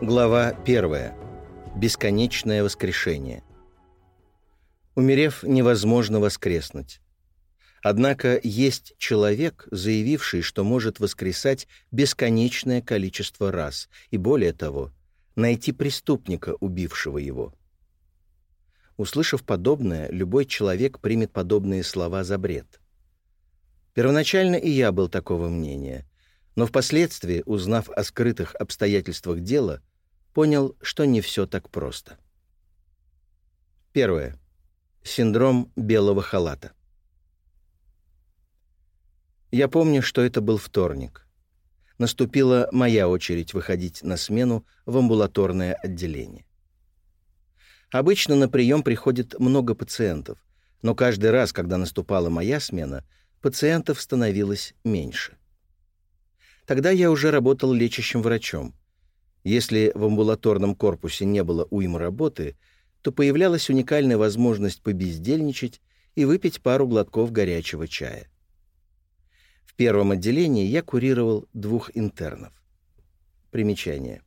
Глава 1. Бесконечное воскрешение. Умерев, невозможно воскреснуть. Однако есть человек, заявивший, что может воскресать бесконечное количество раз, и более того, найти преступника, убившего его. Услышав подобное, любой человек примет подобные слова за бред. Первоначально и я был такого мнения, но впоследствии, узнав о скрытых обстоятельствах дела, понял, что не все так просто. Первое. Синдром белого халата. Я помню, что это был вторник. Наступила моя очередь выходить на смену в амбулаторное отделение. Обычно на прием приходит много пациентов, но каждый раз, когда наступала моя смена, пациентов становилось меньше. Тогда я уже работал лечащим врачом. Если в амбулаторном корпусе не было уйм работы, то появлялась уникальная возможность побездельничать и выпить пару глотков горячего чая. В первом отделении я курировал двух интернов. Примечание.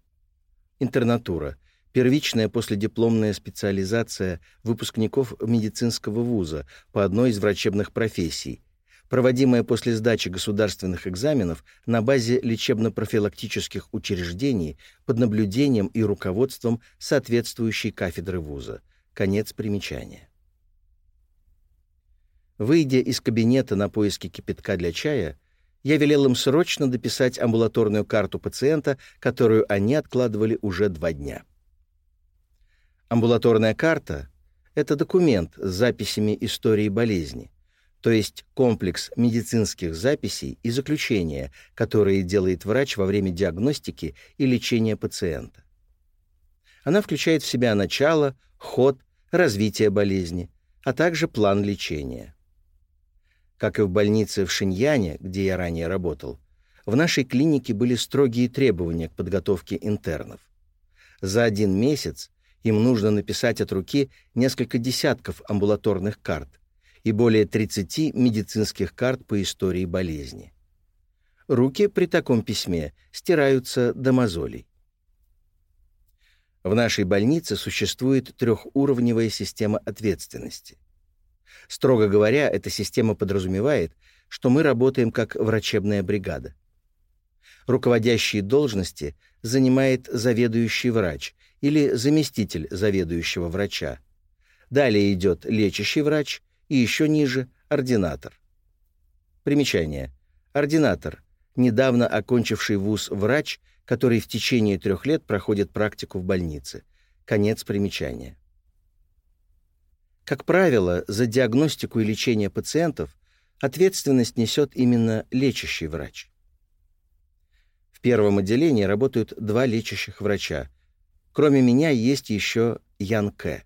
Интернатура — первичная последипломная специализация выпускников медицинского вуза по одной из врачебных профессий — проводимая после сдачи государственных экзаменов на базе лечебно-профилактических учреждений под наблюдением и руководством соответствующей кафедры вуза. Конец примечания. Выйдя из кабинета на поиски кипятка для чая, я велел им срочно дописать амбулаторную карту пациента, которую они откладывали уже два дня. Амбулаторная карта — это документ с записями истории болезни — то есть комплекс медицинских записей и заключения, которые делает врач во время диагностики и лечения пациента. Она включает в себя начало, ход, развитие болезни, а также план лечения. Как и в больнице в Шиньяне, где я ранее работал, в нашей клинике были строгие требования к подготовке интернов. За один месяц им нужно написать от руки несколько десятков амбулаторных карт, и более 30 медицинских карт по истории болезни. Руки при таком письме стираются до мозолей. В нашей больнице существует трехуровневая система ответственности. Строго говоря, эта система подразумевает, что мы работаем как врачебная бригада. Руководящие должности занимает заведующий врач или заместитель заведующего врача. Далее идет лечащий врач и еще ниже — ординатор. Примечание. Ординатор — недавно окончивший вуз врач, который в течение трех лет проходит практику в больнице. Конец примечания. Как правило, за диагностику и лечение пациентов ответственность несет именно лечащий врач. В первом отделении работают два лечащих врача. Кроме меня есть еще Ян К.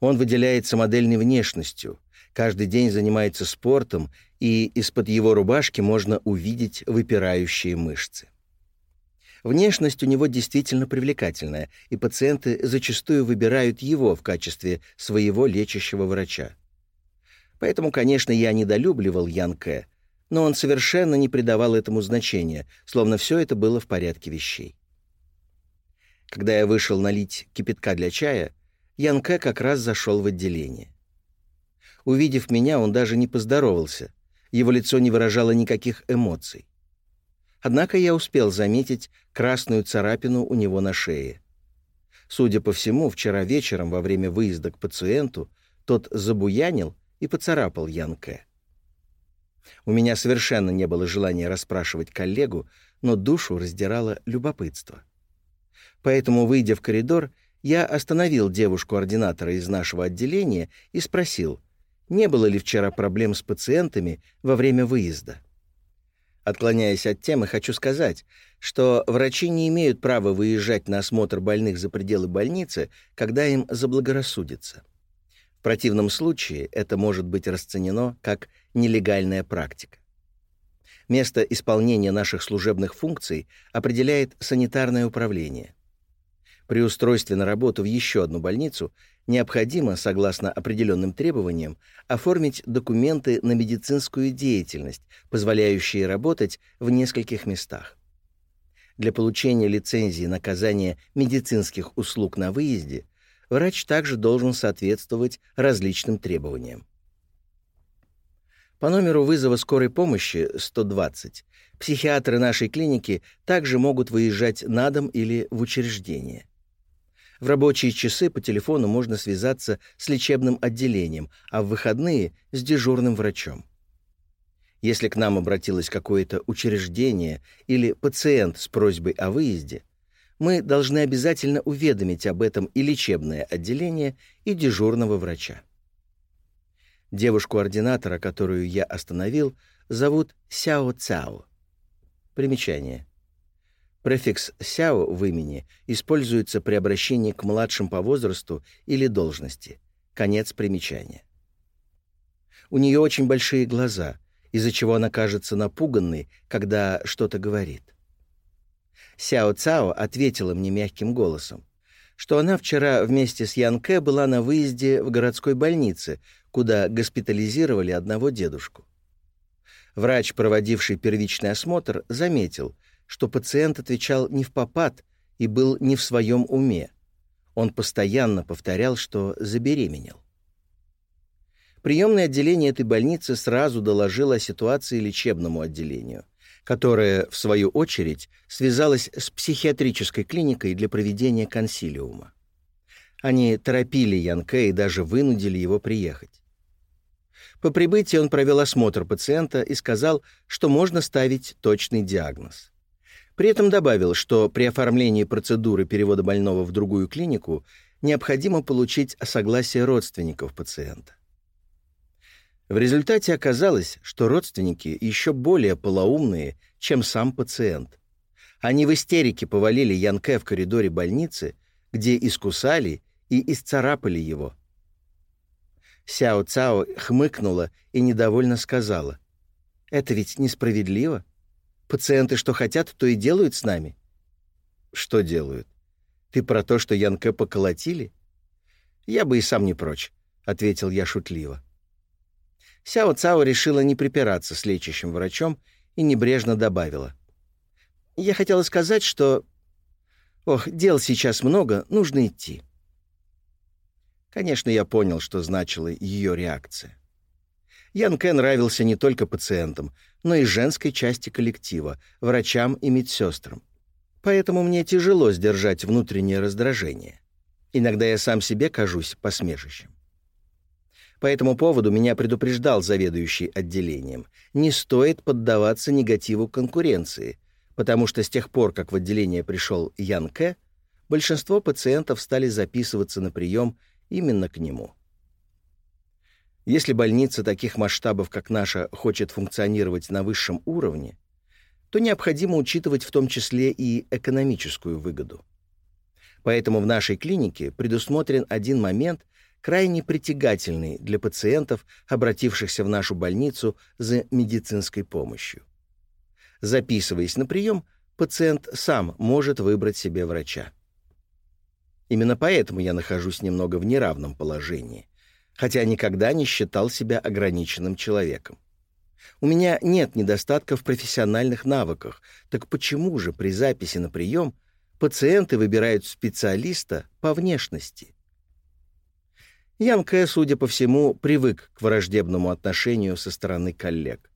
Он выделяется модельной внешностью, каждый день занимается спортом, и из-под его рубашки можно увидеть выпирающие мышцы. Внешность у него действительно привлекательная, и пациенты зачастую выбирают его в качестве своего лечащего врача. Поэтому, конечно, я недолюбливал Ян Кэ, но он совершенно не придавал этому значения, словно все это было в порядке вещей. Когда я вышел налить кипятка для чая, Янке как раз зашел в отделение. Увидев меня, он даже не поздоровался. Его лицо не выражало никаких эмоций. Однако я успел заметить красную царапину у него на шее. Судя по всему, вчера вечером во время выезда к пациенту тот забуянил и поцарапал Янке. У меня совершенно не было желания расспрашивать коллегу, но душу раздирало любопытство. Поэтому, выйдя в коридор, я остановил девушку-ординатора из нашего отделения и спросил, не было ли вчера проблем с пациентами во время выезда. Отклоняясь от темы, хочу сказать, что врачи не имеют права выезжать на осмотр больных за пределы больницы, когда им заблагорассудится. В противном случае это может быть расценено как нелегальная практика. Место исполнения наших служебных функций определяет санитарное управление. При устройстве на работу в еще одну больницу необходимо, согласно определенным требованиям, оформить документы на медицинскую деятельность, позволяющие работать в нескольких местах. Для получения лицензии на оказание медицинских услуг на выезде врач также должен соответствовать различным требованиям. По номеру вызова скорой помощи 120 психиатры нашей клиники также могут выезжать на дом или в учреждение. В рабочие часы по телефону можно связаться с лечебным отделением, а в выходные — с дежурным врачом. Если к нам обратилось какое-то учреждение или пациент с просьбой о выезде, мы должны обязательно уведомить об этом и лечебное отделение, и дежурного врача. Девушку-ординатора, которую я остановил, зовут Сяо Цао. Примечание. Префикс «сяо» в имени используется при обращении к младшим по возрасту или должности. Конец примечания. У нее очень большие глаза, из-за чего она кажется напуганной, когда что-то говорит. Сяо Цао ответила мне мягким голосом, что она вчера вместе с Ян Кэ была на выезде в городской больнице, куда госпитализировали одного дедушку. Врач, проводивший первичный осмотр, заметил, что пациент отвечал не в попад и был не в своем уме. Он постоянно повторял, что забеременел. Приемное отделение этой больницы сразу доложило о ситуации лечебному отделению, которое, в свою очередь, связалось с психиатрической клиникой для проведения консилиума. Они торопили Янке и даже вынудили его приехать. По прибытии он провел осмотр пациента и сказал, что можно ставить точный диагноз. При этом добавил, что при оформлении процедуры перевода больного в другую клинику необходимо получить согласие родственников пациента. В результате оказалось, что родственники еще более полоумные, чем сам пациент. Они в истерике повалили Янке в коридоре больницы, где искусали и исцарапали его. Сяо Цао хмыкнула и недовольно сказала. «Это ведь несправедливо. Пациенты что хотят, то и делают с нами». «Что делают? Ты про то, что Янке поколотили?» «Я бы и сам не прочь», — ответил я шутливо. Сяо Цао решила не припираться с лечащим врачом и небрежно добавила. «Я хотела сказать, что... Ох, дел сейчас много, нужно идти». Конечно, я понял, что значила ее реакция. Ян Кэ нравился не только пациентам, но и женской части коллектива, врачам и медсестрам. Поэтому мне тяжело сдержать внутреннее раздражение. Иногда я сам себе кажусь посмешищем. По этому поводу меня предупреждал заведующий отделением. Не стоит поддаваться негативу конкуренции, потому что с тех пор, как в отделение пришел Ян Кэ, большинство пациентов стали записываться на прием именно к нему. Если больница таких масштабов, как наша, хочет функционировать на высшем уровне, то необходимо учитывать в том числе и экономическую выгоду. Поэтому в нашей клинике предусмотрен один момент, крайне притягательный для пациентов, обратившихся в нашу больницу за медицинской помощью. Записываясь на прием, пациент сам может выбрать себе врача. Именно поэтому я нахожусь немного в неравном положении, хотя никогда не считал себя ограниченным человеком. У меня нет недостатка в профессиональных навыках, так почему же при записи на прием пациенты выбирают специалиста по внешности? Ян судя по всему, привык к враждебному отношению со стороны коллег.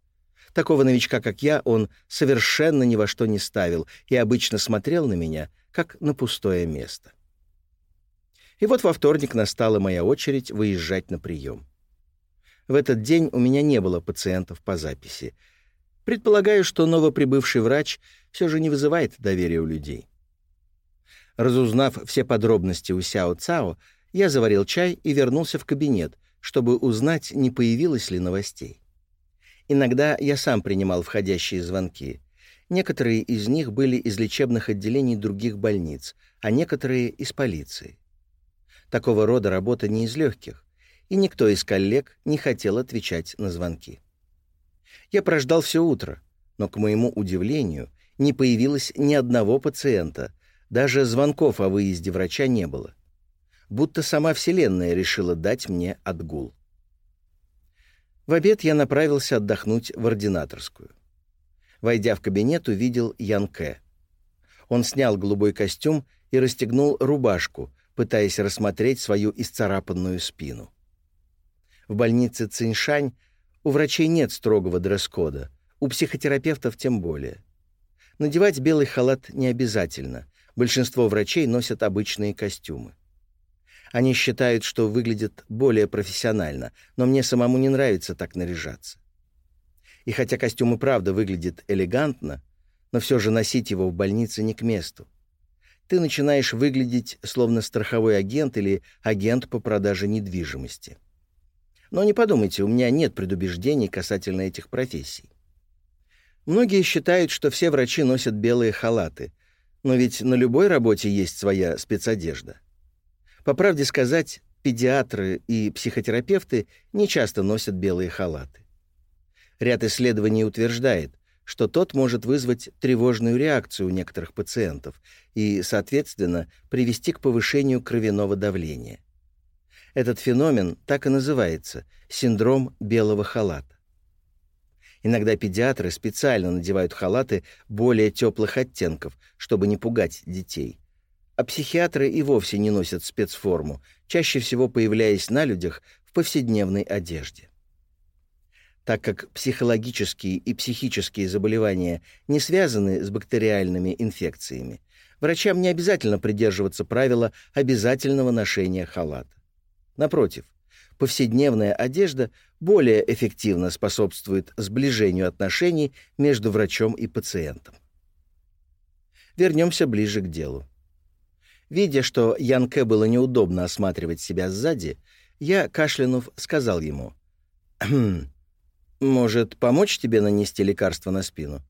Такого новичка, как я, он совершенно ни во что не ставил и обычно смотрел на меня, как на пустое место. И вот во вторник настала моя очередь выезжать на прием. В этот день у меня не было пациентов по записи. Предполагаю, что новоприбывший врач все же не вызывает доверия у людей. Разузнав все подробности у Сяо Цао, я заварил чай и вернулся в кабинет, чтобы узнать, не появилось ли новостей. Иногда я сам принимал входящие звонки. Некоторые из них были из лечебных отделений других больниц, а некоторые — из полиции. Такого рода работа не из легких, и никто из коллег не хотел отвечать на звонки. Я прождал все утро, но, к моему удивлению, не появилось ни одного пациента, даже звонков о выезде врача не было будто сама Вселенная решила дать мне отгул. В обед я направился отдохнуть в ординаторскую. Войдя в кабинет, увидел Ян Кэ. Он снял голубой костюм и расстегнул рубашку, пытаясь рассмотреть свою исцарапанную спину. В больнице Циншань у врачей нет строгого дресс-кода, у психотерапевтов тем более. Надевать белый халат не обязательно. Большинство врачей носят обычные костюмы. Они считают, что выглядят более профессионально, но мне самому не нравится так наряжаться. И хотя костюм и правда выглядит элегантно, но все же носить его в больнице не к месту. Ты начинаешь выглядеть словно страховой агент или агент по продаже недвижимости. Но не подумайте, у меня нет предубеждений касательно этих профессий. Многие считают, что все врачи носят белые халаты, но ведь на любой работе есть своя спецодежда. По правде сказать, педиатры и психотерапевты не часто носят белые халаты. Ряд исследований утверждает, что тот может вызвать тревожную реакцию у некоторых пациентов и, соответственно, привести к повышению кровяного давления. Этот феномен так и называется – синдром белого халата. Иногда педиатры специально надевают халаты более теплых оттенков, чтобы не пугать детей. А психиатры и вовсе не носят спецформу, чаще всего появляясь на людях в повседневной одежде. Так как психологические и психические заболевания не связаны с бактериальными инфекциями, врачам не обязательно придерживаться правила обязательного ношения халата. Напротив, повседневная одежда более эффективно способствует сближению отношений между врачом и пациентом. Вернемся ближе к делу. Видя, что Янке было неудобно осматривать себя сзади, я, кашлянув, сказал ему, «Хм, «Может, помочь тебе нанести лекарство на спину?»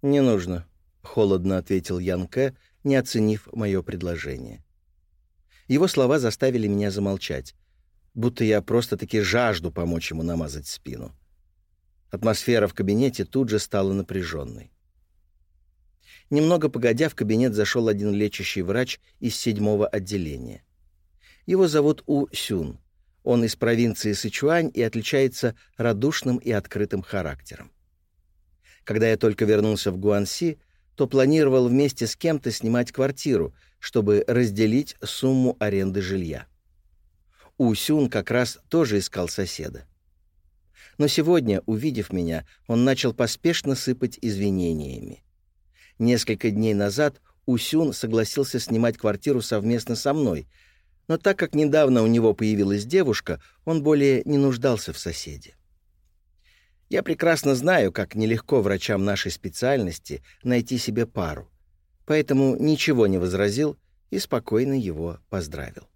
«Не нужно», — холодно ответил Янке, не оценив мое предложение. Его слова заставили меня замолчать, будто я просто-таки жажду помочь ему намазать спину. Атмосфера в кабинете тут же стала напряженной. Немного погодя, в кабинет зашел один лечащий врач из седьмого отделения. Его зовут У Сюн. Он из провинции Сычуань и отличается радушным и открытым характером. Когда я только вернулся в Гуанси, то планировал вместе с кем-то снимать квартиру, чтобы разделить сумму аренды жилья. Усюн как раз тоже искал соседа. Но сегодня, увидев меня, он начал поспешно сыпать извинениями. Несколько дней назад Усюн согласился снимать квартиру совместно со мной, но так как недавно у него появилась девушка, он более не нуждался в соседе. Я прекрасно знаю, как нелегко врачам нашей специальности найти себе пару, поэтому ничего не возразил и спокойно его поздравил.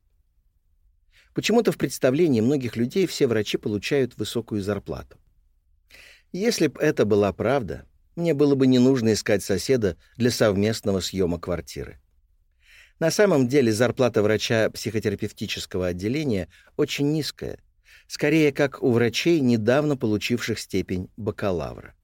Почему-то в представлении многих людей все врачи получают высокую зарплату. Если б это была правда, мне было бы не нужно искать соседа для совместного съема квартиры. На самом деле зарплата врача психотерапевтического отделения очень низкая, скорее как у врачей, недавно получивших степень бакалавра.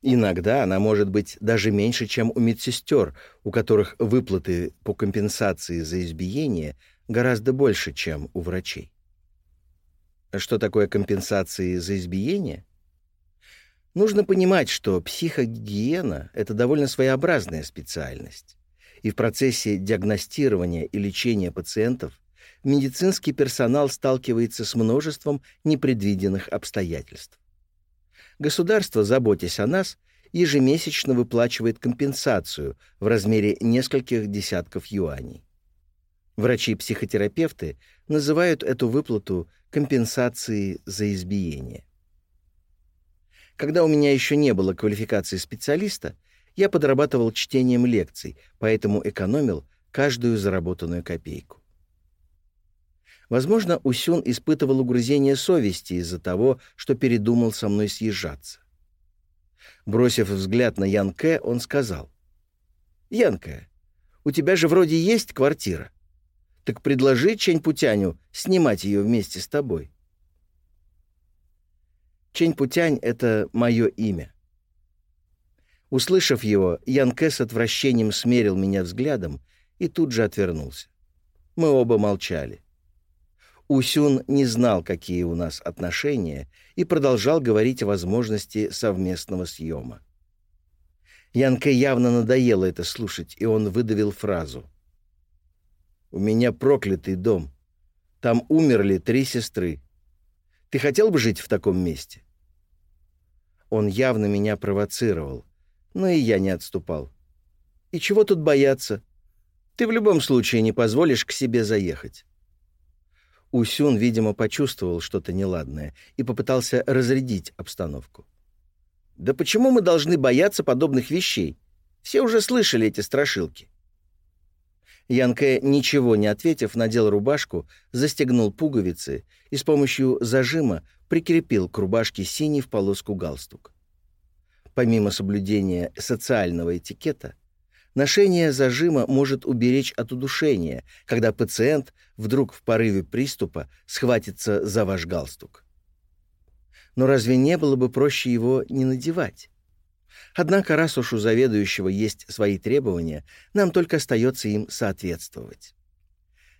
Иногда она может быть даже меньше, чем у медсестер, у которых выплаты по компенсации за избиение гораздо больше, чем у врачей. Что такое компенсации за избиение? Нужно понимать, что психогигиена — это довольно своеобразная специальность. И в процессе диагностирования и лечения пациентов медицинский персонал сталкивается с множеством непредвиденных обстоятельств. Государство, заботясь о нас, ежемесячно выплачивает компенсацию в размере нескольких десятков юаней. Врачи-психотерапевты называют эту выплату компенсацией за избиение. Когда у меня еще не было квалификации специалиста, я подрабатывал чтением лекций, поэтому экономил каждую заработанную копейку. Возможно, Усюн испытывал угрызение совести из-за того, что передумал со мной съезжаться. Бросив взгляд на Янке, он сказал, «Янке, у тебя же вроде есть квартира. Так предложи Чень-Путяню снимать ее вместе с тобой». Чень-Путянь — это мое имя. Услышав его, Янке с отвращением смерил меня взглядом и тут же отвернулся. Мы оба молчали. Усюн не знал, какие у нас отношения, и продолжал говорить о возможности совместного съема. Янке явно надоело это слушать, и он выдавил фразу. «У меня проклятый дом. Там умерли три сестры. Ты хотел бы жить в таком месте?» Он явно меня провоцировал, но и я не отступал. «И чего тут бояться? Ты в любом случае не позволишь к себе заехать». Усюн, видимо, почувствовал что-то неладное и попытался разрядить обстановку. Да почему мы должны бояться подобных вещей? Все уже слышали эти страшилки. Янке, ничего не ответив, надел рубашку, застегнул пуговицы и с помощью зажима прикрепил к рубашке синий в полоску галстук. Помимо соблюдения социального этикета, ношение зажима может уберечь от удушения, когда пациент вдруг в порыве приступа схватится за ваш галстук но разве не было бы проще его не надевать? Однако, раз уж у заведующего есть свои требования, нам только остается им соответствовать.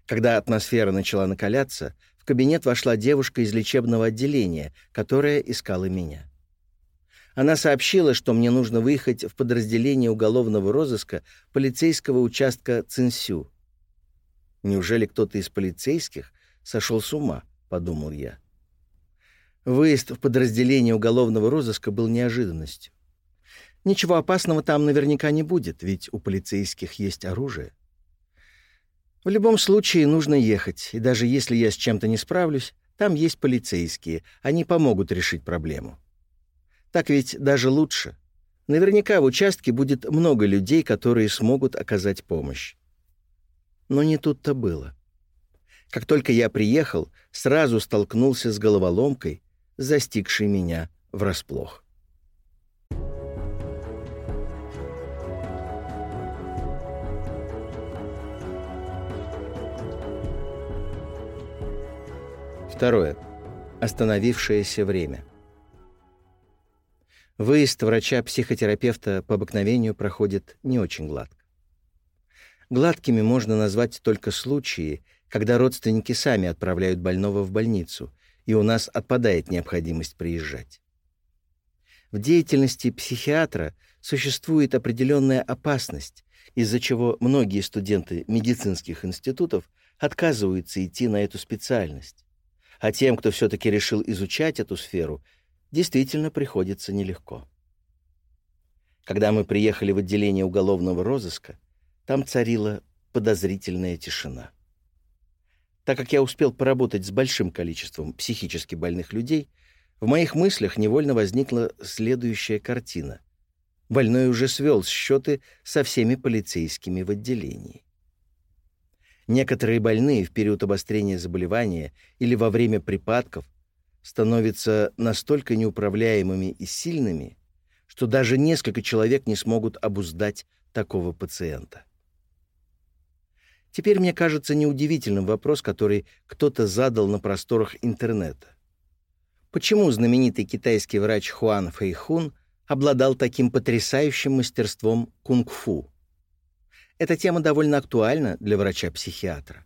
Когда атмосфера начала накаляться, в кабинет вошла девушка из лечебного отделения, которая искала меня. Она сообщила, что мне нужно выехать в подразделение уголовного розыска полицейского участка Цинсю. «Неужели кто-то из полицейских сошел с ума?» — подумал я. Выезд в подразделение уголовного розыска был неожиданностью. Ничего опасного там наверняка не будет, ведь у полицейских есть оружие. В любом случае нужно ехать, и даже если я с чем-то не справлюсь, там есть полицейские, они помогут решить проблему. Так ведь даже лучше. Наверняка в участке будет много людей, которые смогут оказать помощь. Но не тут-то было. Как только я приехал, сразу столкнулся с головоломкой, застигший меня врасплох. Второе. Остановившееся время. Выезд врача-психотерапевта по обыкновению проходит не очень гладко. Гладкими можно назвать только случаи, когда родственники сами отправляют больного в больницу – и у нас отпадает необходимость приезжать. В деятельности психиатра существует определенная опасность, из-за чего многие студенты медицинских институтов отказываются идти на эту специальность. А тем, кто все-таки решил изучать эту сферу, действительно приходится нелегко. Когда мы приехали в отделение уголовного розыска, там царила подозрительная тишина. Так как я успел поработать с большим количеством психически больных людей, в моих мыслях невольно возникла следующая картина. Больной уже свел счеты со всеми полицейскими в отделении. Некоторые больные в период обострения заболевания или во время припадков становятся настолько неуправляемыми и сильными, что даже несколько человек не смогут обуздать такого пациента. Теперь мне кажется неудивительным вопрос, который кто-то задал на просторах интернета. Почему знаменитый китайский врач Хуан Фэйхун обладал таким потрясающим мастерством кунг-фу? Эта тема довольно актуальна для врача-психиатра.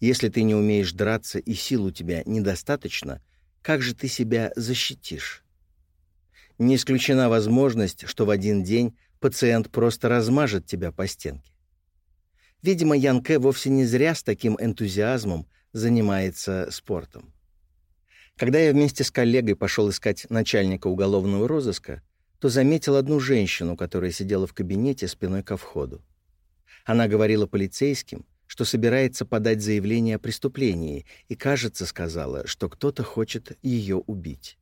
Если ты не умеешь драться и сил у тебя недостаточно, как же ты себя защитишь? Не исключена возможность, что в один день пациент просто размажет тебя по стенке. Видимо, Ян Кэ вовсе не зря с таким энтузиазмом занимается спортом. Когда я вместе с коллегой пошел искать начальника уголовного розыска, то заметил одну женщину, которая сидела в кабинете спиной ко входу. Она говорила полицейским, что собирается подать заявление о преступлении, и, кажется, сказала, что кто-то хочет ее убить.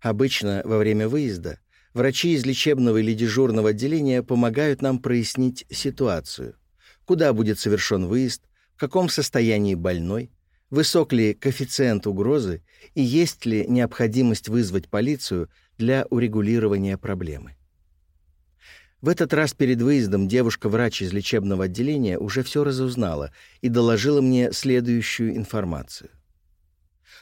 Обычно во время выезда врачи из лечебного или дежурного отделения помогают нам прояснить ситуацию куда будет совершен выезд, в каком состоянии больной, высок ли коэффициент угрозы и есть ли необходимость вызвать полицию для урегулирования проблемы. В этот раз перед выездом девушка-врач из лечебного отделения уже все разузнала и доложила мне следующую информацию.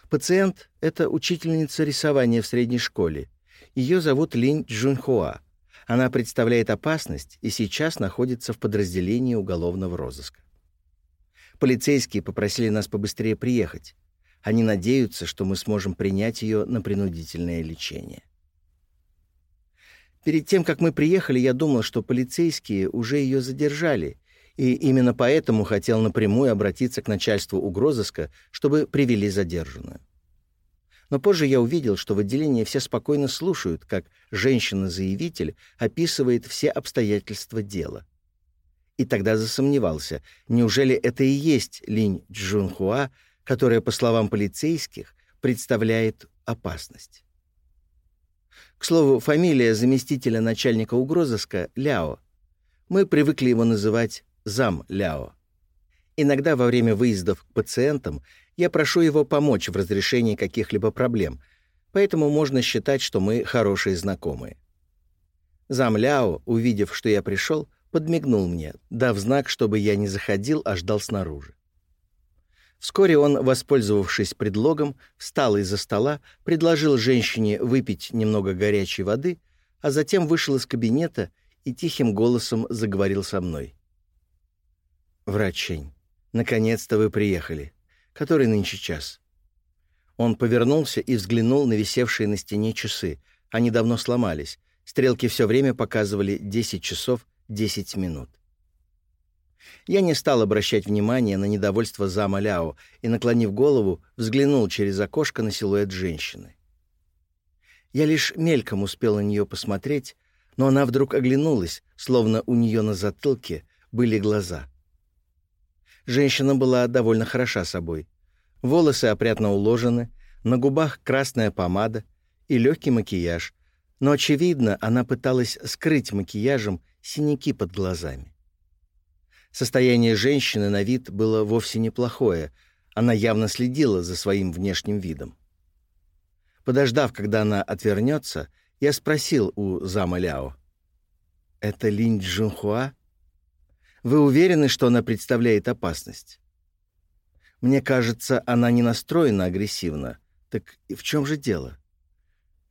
Пациент — это учительница рисования в средней школе. Ее зовут Линь Джунхуа. Она представляет опасность и сейчас находится в подразделении уголовного розыска. Полицейские попросили нас побыстрее приехать. Они надеются, что мы сможем принять ее на принудительное лечение. Перед тем, как мы приехали, я думал, что полицейские уже ее задержали, и именно поэтому хотел напрямую обратиться к начальству угрозыска, чтобы привели задержанную. Но позже я увидел, что в отделении все спокойно слушают, как женщина-заявитель описывает все обстоятельства дела. И тогда засомневался, неужели это и есть Линь Джунхуа, которая, по словам полицейских, представляет опасность. К слову, фамилия заместителя начальника угрозыска — Ляо. Мы привыкли его называть зам Ляо. Иногда во время выездов к пациентам я прошу его помочь в разрешении каких-либо проблем, поэтому можно считать, что мы хорошие знакомые. Зам Ляо, увидев, что я пришел, подмигнул мне, дав знак, чтобы я не заходил, а ждал снаружи. Вскоре он, воспользовавшись предлогом, встал из-за стола, предложил женщине выпить немного горячей воды, а затем вышел из кабинета и тихим голосом заговорил со мной. «Врачень, наконец-то вы приехали. Который нынче час?» Он повернулся и взглянул на висевшие на стене часы. Они давно сломались. Стрелки все время показывали 10 часов 10 минут. Я не стал обращать внимания на недовольство зама Ляо и, наклонив голову, взглянул через окошко на силуэт женщины. Я лишь мельком успел на нее посмотреть, но она вдруг оглянулась, словно у нее на затылке были глаза. Женщина была довольно хороша собой. Волосы опрятно уложены, на губах красная помада и легкий макияж, но, очевидно, она пыталась скрыть макияжем синяки под глазами. Состояние женщины на вид было вовсе неплохое, она явно следила за своим внешним видом. Подождав, когда она отвернется, я спросил у зама Ляо. «Это Линь Джунхуа? Вы уверены, что она представляет опасность?» «Мне кажется, она не настроена агрессивно. Так в чем же дело?»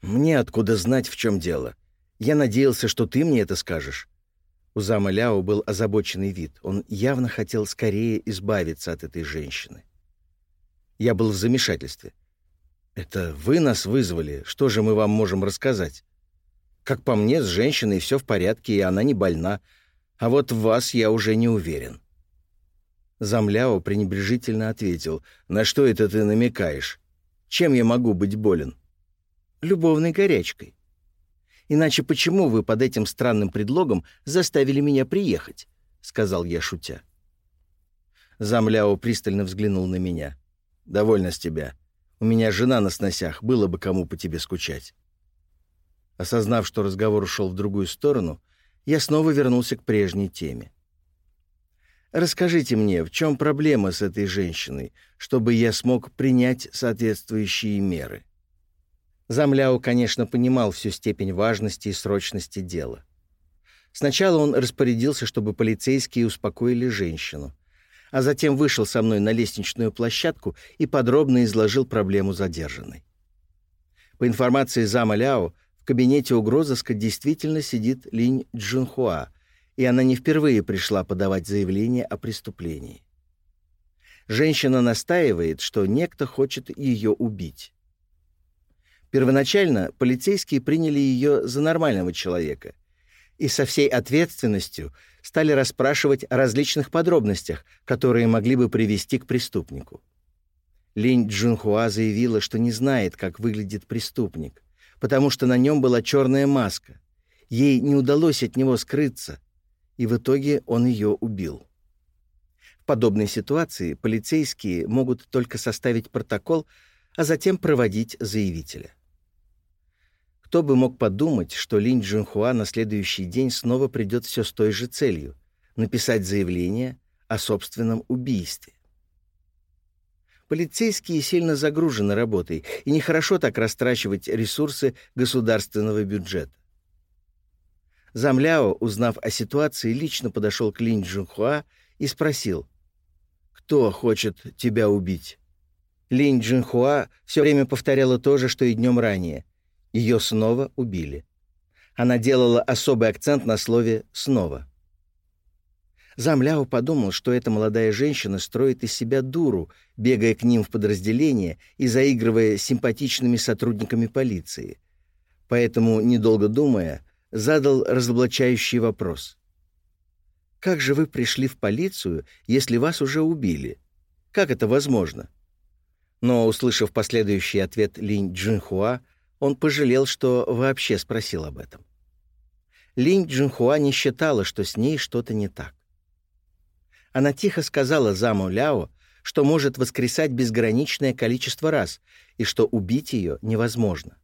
«Мне откуда знать, в чем дело? Я надеялся, что ты мне это скажешь. У зама Ляо был озабоченный вид. Он явно хотел скорее избавиться от этой женщины. Я был в замешательстве. «Это вы нас вызвали? Что же мы вам можем рассказать?» «Как по мне, с женщиной все в порядке, и она не больна. А вот в вас я уже не уверен». Замляо пренебрежительно ответил. «На что это ты намекаешь? Чем я могу быть болен?» «Любовной горячкой. Иначе почему вы под этим странным предлогом заставили меня приехать?» — сказал я, шутя. Замляо пристально взглянул на меня. «Довольно с тебя. У меня жена на сносях, было бы кому по тебе скучать». Осознав, что разговор ушел в другую сторону, я снова вернулся к прежней теме. «Расскажите мне, в чем проблема с этой женщиной, чтобы я смог принять соответствующие меры?» Замляу, конечно, понимал всю степень важности и срочности дела. Сначала он распорядился, чтобы полицейские успокоили женщину, а затем вышел со мной на лестничную площадку и подробно изложил проблему задержанной. По информации зама Ляо, в кабинете угрозыска действительно сидит Линь Джунхуа, и она не впервые пришла подавать заявление о преступлении. Женщина настаивает, что некто хочет ее убить. Первоначально полицейские приняли ее за нормального человека и со всей ответственностью стали расспрашивать о различных подробностях, которые могли бы привести к преступнику. Линь Джунхуа заявила, что не знает, как выглядит преступник, потому что на нем была черная маска. Ей не удалось от него скрыться, и в итоге он ее убил. В подобной ситуации полицейские могут только составить протокол, а затем проводить заявителя. Кто бы мог подумать, что Линь Джунхуа на следующий день снова придет все с той же целью — написать заявление о собственном убийстве. Полицейские сильно загружены работой, и нехорошо так растрачивать ресурсы государственного бюджета. Замляо, узнав о ситуации, лично подошел к Линь Джунхуа и спросил, «Кто хочет тебя убить?» Линь Джунхуа все время повторяла то же, что и днем ранее. Ее снова убили. Она делала особый акцент на слове «снова». Замляу подумал, что эта молодая женщина строит из себя дуру, бегая к ним в подразделение и заигрывая симпатичными сотрудниками полиции. Поэтому, недолго думая, задал разоблачающий вопрос. «Как же вы пришли в полицию, если вас уже убили? Как это возможно?» Но, услышав последующий ответ Линь Джинхуа, он пожалел, что вообще спросил об этом. Линь Джинхуа не считала, что с ней что-то не так. Она тихо сказала заму Ляо, что может воскресать безграничное количество раз и что убить ее невозможно.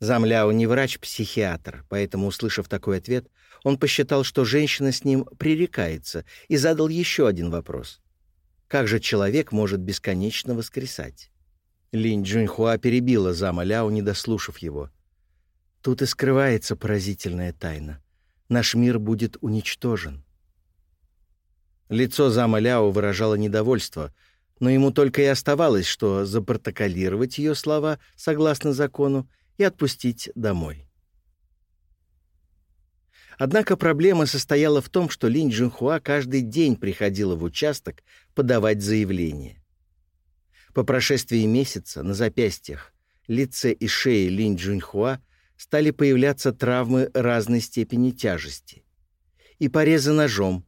Зам Ляо не врач-психиатр, поэтому, услышав такой ответ, он посчитал, что женщина с ним пререкается, и задал еще один вопрос. Как же человек может бесконечно воскресать? Линь Джуньхуа перебила зама Ляо, не дослушав его. Тут и скрывается поразительная тайна. Наш мир будет уничтожен. Лицо зама Ляо выражало недовольство, но ему только и оставалось, что запротоколировать ее слова согласно закону и отпустить домой. Однако проблема состояла в том, что Линь Джунхуа каждый день приходила в участок подавать заявление. По прошествии месяца на запястьях, лице и шее Линь Джунхуа стали появляться травмы разной степени тяжести. И порезы ножом,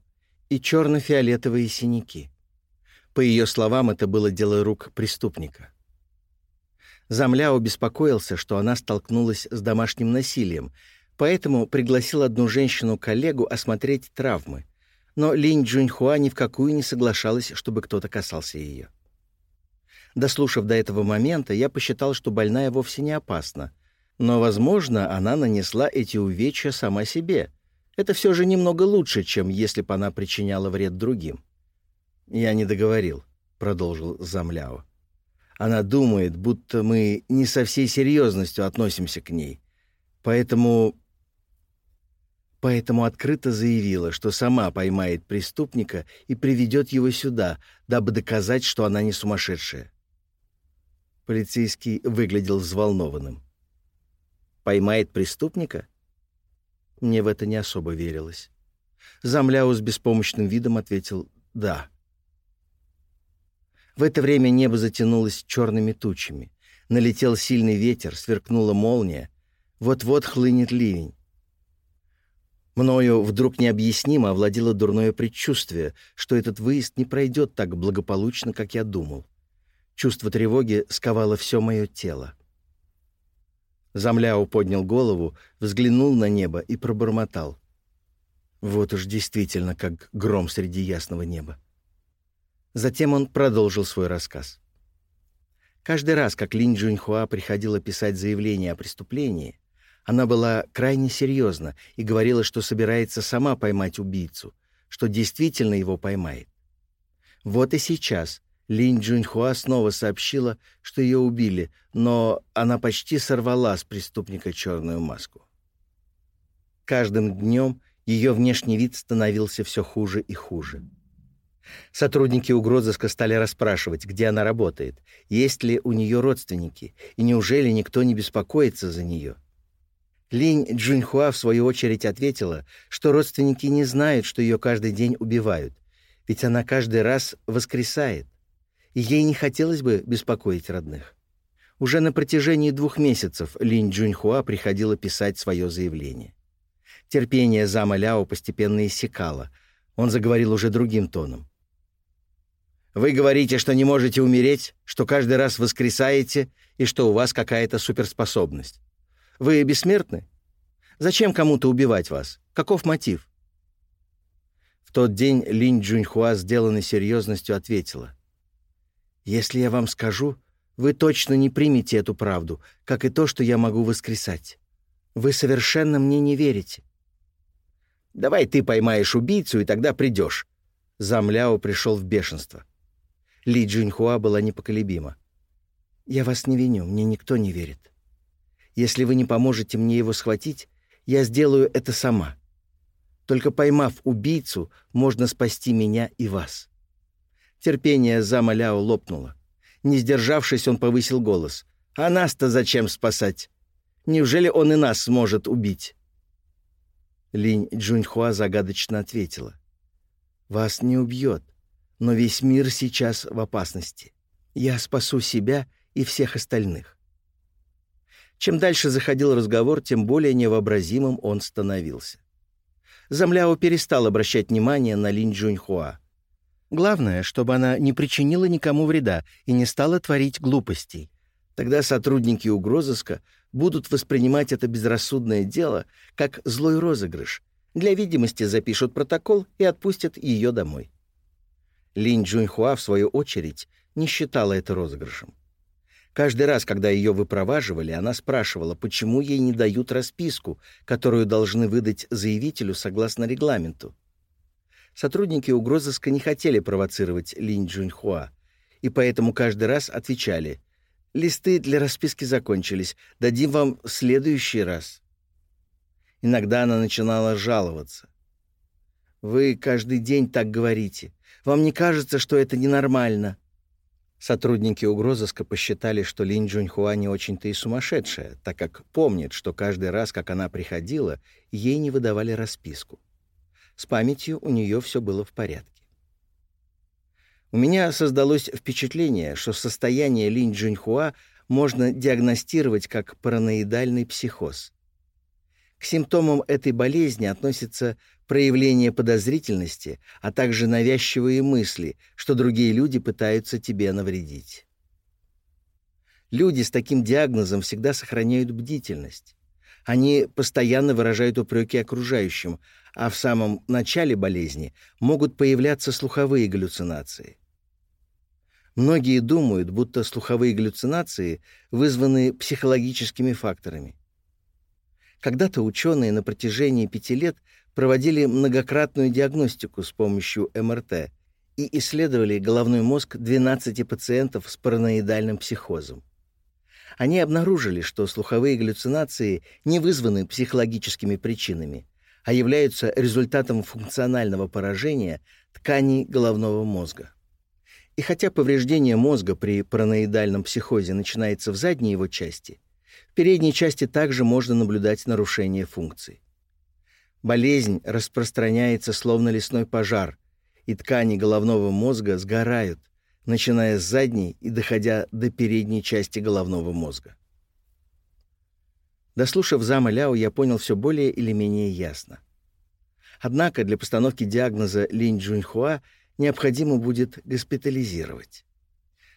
и черно-фиолетовые синяки. По ее словам, это было дело рук преступника. Замляо беспокоился, что она столкнулась с домашним насилием, поэтому пригласил одну женщину-коллегу осмотреть травмы. Но Линь Джуньхуа ни в какую не соглашалась, чтобы кто-то касался ее. Дослушав до этого момента, я посчитал, что больная вовсе не опасна. Но, возможно, она нанесла эти увечья сама себе. Это все же немного лучше, чем если бы она причиняла вред другим. «Я не договорил», — продолжил Замляо. Она думает, будто мы не со всей серьезностью относимся к ней. Поэтому... Поэтому открыто заявила, что сама поймает преступника и приведет его сюда, дабы доказать, что она не сумасшедшая. Полицейский выглядел взволнованным. «Поймает преступника?» Мне в это не особо верилось. Замляу с беспомощным видом ответил «да». В это время небо затянулось черными тучами. Налетел сильный ветер, сверкнула молния. Вот-вот хлынет ливень. Мною вдруг необъяснимо овладело дурное предчувствие, что этот выезд не пройдет так благополучно, как я думал. Чувство тревоги сковало все мое тело. Замляу поднял голову, взглянул на небо и пробормотал. Вот уж действительно как гром среди ясного неба. Затем он продолжил свой рассказ. Каждый раз, как Линь Джуньхуа приходила писать заявление о преступлении, она была крайне серьезна и говорила, что собирается сама поймать убийцу, что действительно его поймает. Вот и сейчас Линь Джуньхуа снова сообщила, что ее убили, но она почти сорвала с преступника черную маску. Каждым днем ее внешний вид становился все хуже и хуже. Сотрудники угрозыска стали расспрашивать, где она работает, есть ли у нее родственники, и неужели никто не беспокоится за нее. Линь Джуньхуа, в свою очередь, ответила, что родственники не знают, что ее каждый день убивают, ведь она каждый раз воскресает, и ей не хотелось бы беспокоить родных. Уже на протяжении двух месяцев Линь Джуньхуа приходила писать свое заявление. Терпение зама Ляо постепенно иссякало. Он заговорил уже другим тоном. Вы говорите, что не можете умереть, что каждый раз воскресаете и что у вас какая-то суперспособность. Вы бессмертны? Зачем кому-то убивать вас? Каков мотив?» В тот день Линь Джуньхуа, сделанной серьезностью, ответила. «Если я вам скажу, вы точно не примете эту правду, как и то, что я могу воскресать. Вы совершенно мне не верите». «Давай ты поймаешь убийцу, и тогда придешь». Замляо пришел в бешенство. Ли Джуньхуа была непоколебима. «Я вас не виню, мне никто не верит. Если вы не поможете мне его схватить, я сделаю это сама. Только поймав убийцу, можно спасти меня и вас». Терпение зама Ляо лопнуло. Не сдержавшись, он повысил голос. «А нас-то зачем спасать? Неужели он и нас сможет убить?» Линь Джуньхуа загадочно ответила. «Вас не убьет но весь мир сейчас в опасности. Я спасу себя и всех остальных. Чем дальше заходил разговор, тем более невообразимым он становился. Замляо перестал обращать внимание на Линь Джуньхуа. Главное, чтобы она не причинила никому вреда и не стала творить глупостей. Тогда сотрудники угрозыска будут воспринимать это безрассудное дело как злой розыгрыш. Для видимости запишут протокол и отпустят ее домой. Линь Джуньхуа, в свою очередь, не считала это розыгрышем. Каждый раз, когда ее выпроваживали, она спрашивала, почему ей не дают расписку, которую должны выдать заявителю согласно регламенту. Сотрудники угрозыска не хотели провоцировать Линь Джуньхуа, и поэтому каждый раз отвечали «Листы для расписки закончились, дадим вам в следующий раз». Иногда она начинала жаловаться. «Вы каждый день так говорите. Вам не кажется, что это ненормально?» Сотрудники угрозыска посчитали, что Линь Джуньхуа не очень-то и сумасшедшая, так как помнит, что каждый раз, как она приходила, ей не выдавали расписку. С памятью у нее все было в порядке. У меня создалось впечатление, что состояние Линь Джуньхуа можно диагностировать как параноидальный психоз. К симптомам этой болезни относятся проявление подозрительности, а также навязчивые мысли, что другие люди пытаются тебе навредить. Люди с таким диагнозом всегда сохраняют бдительность. Они постоянно выражают упреки окружающим, а в самом начале болезни могут появляться слуховые галлюцинации. Многие думают, будто слуховые галлюцинации вызваны психологическими факторами. Когда-то ученые на протяжении пяти лет проводили многократную диагностику с помощью МРТ и исследовали головной мозг 12 пациентов с параноидальным психозом. Они обнаружили, что слуховые галлюцинации не вызваны психологическими причинами, а являются результатом функционального поражения тканей головного мозга. И хотя повреждение мозга при параноидальном психозе начинается в задней его части, в передней части также можно наблюдать нарушение функций. Болезнь распространяется словно лесной пожар, и ткани головного мозга сгорают, начиная с задней и доходя до передней части головного мозга. Дослушав зама Ляо, я понял все более или менее ясно. Однако для постановки диагноза Линь Джуньхуа необходимо будет госпитализировать.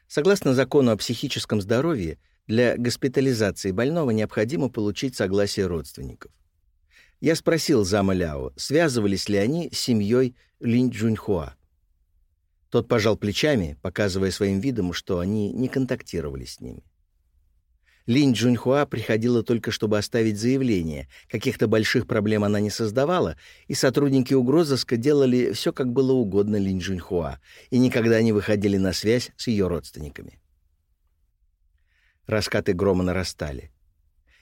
Согласно закону о психическом здоровье, для госпитализации больного необходимо получить согласие родственников. Я спросил зама Ляо, связывались ли они с семьей Линь Джуньхуа. Тот пожал плечами, показывая своим видом, что они не контактировали с ними. Линь Джуньхуа приходила только, чтобы оставить заявление. Каких-то больших проблем она не создавала, и сотрудники угрозыска делали все, как было угодно Линь Джуньхуа, и никогда не выходили на связь с ее родственниками. Раскаты грома нарастали.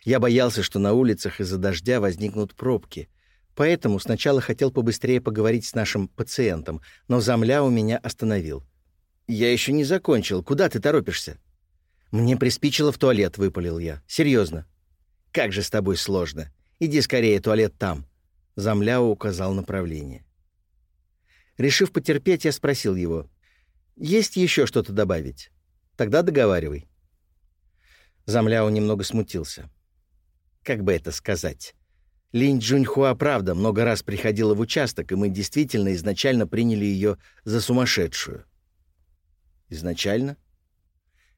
Я боялся, что на улицах из-за дождя возникнут пробки. Поэтому сначала хотел побыстрее поговорить с нашим пациентом, но замля у меня остановил. «Я еще не закончил. Куда ты торопишься?» «Мне приспичило в туалет», — выпалил я. «Серьезно». «Как же с тобой сложно. Иди скорее, туалет там». Замляу указал направление. Решив потерпеть, я спросил его. «Есть еще что-то добавить?» «Тогда договаривай». Замляу немного смутился как бы это сказать. Линь Джуньхуа правда много раз приходила в участок, и мы действительно изначально приняли ее за сумасшедшую. Изначально?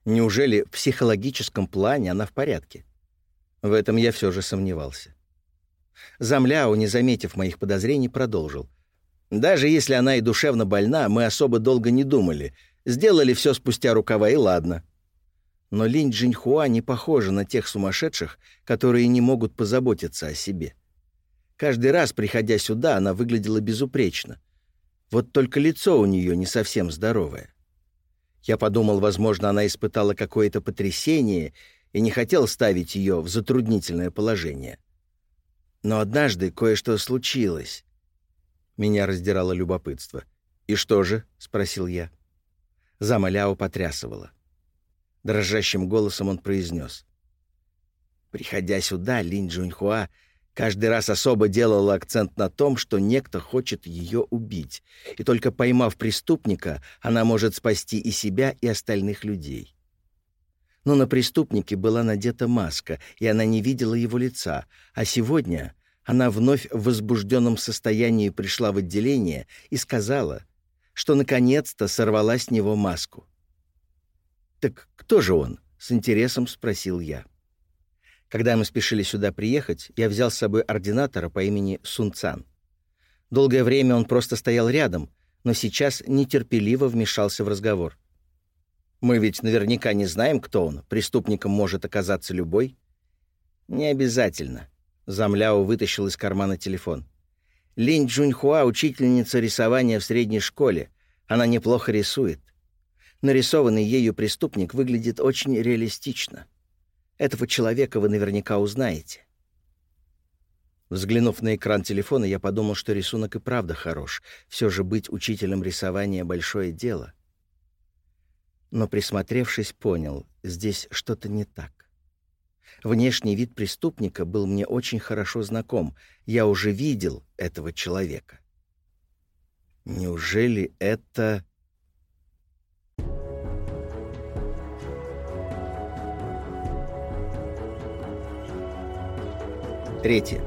Неужели в психологическом плане она в порядке? В этом я все же сомневался. Замляо, не заметив моих подозрений, продолжил. Даже если она и душевно больна, мы особо долго не думали. Сделали все спустя рукава, и ладно. Но Линь Джиньхуа не похожа на тех сумасшедших, которые не могут позаботиться о себе. Каждый раз, приходя сюда, она выглядела безупречно. Вот только лицо у нее не совсем здоровое. Я подумал, возможно, она испытала какое-то потрясение и не хотел ставить ее в затруднительное положение. Но однажды кое-что случилось. Меня раздирало любопытство. «И что же?» — спросил я. Замаляо потрясывала. Дрожащим голосом он произнес. Приходя сюда, Линь Джуньхуа каждый раз особо делала акцент на том, что некто хочет ее убить, и только поймав преступника, она может спасти и себя, и остальных людей. Но на преступнике была надета маска, и она не видела его лица, а сегодня она вновь в возбужденном состоянии пришла в отделение и сказала, что наконец-то сорвала с него маску. «Так кто же он?» — с интересом спросил я. Когда мы спешили сюда приехать, я взял с собой ординатора по имени Сунцан. Долгое время он просто стоял рядом, но сейчас нетерпеливо вмешался в разговор. «Мы ведь наверняка не знаем, кто он. Преступником может оказаться любой». «Не обязательно», Замляо вытащил из кармана телефон. Линь Джуньхуа — учительница рисования в средней школе. Она неплохо рисует. Нарисованный ею преступник выглядит очень реалистично. Этого человека вы наверняка узнаете. Взглянув на экран телефона, я подумал, что рисунок и правда хорош. Все же быть учителем рисования — большое дело. Но, присмотревшись, понял, здесь что-то не так. Внешний вид преступника был мне очень хорошо знаком. Я уже видел этого человека. Неужели это... Третье.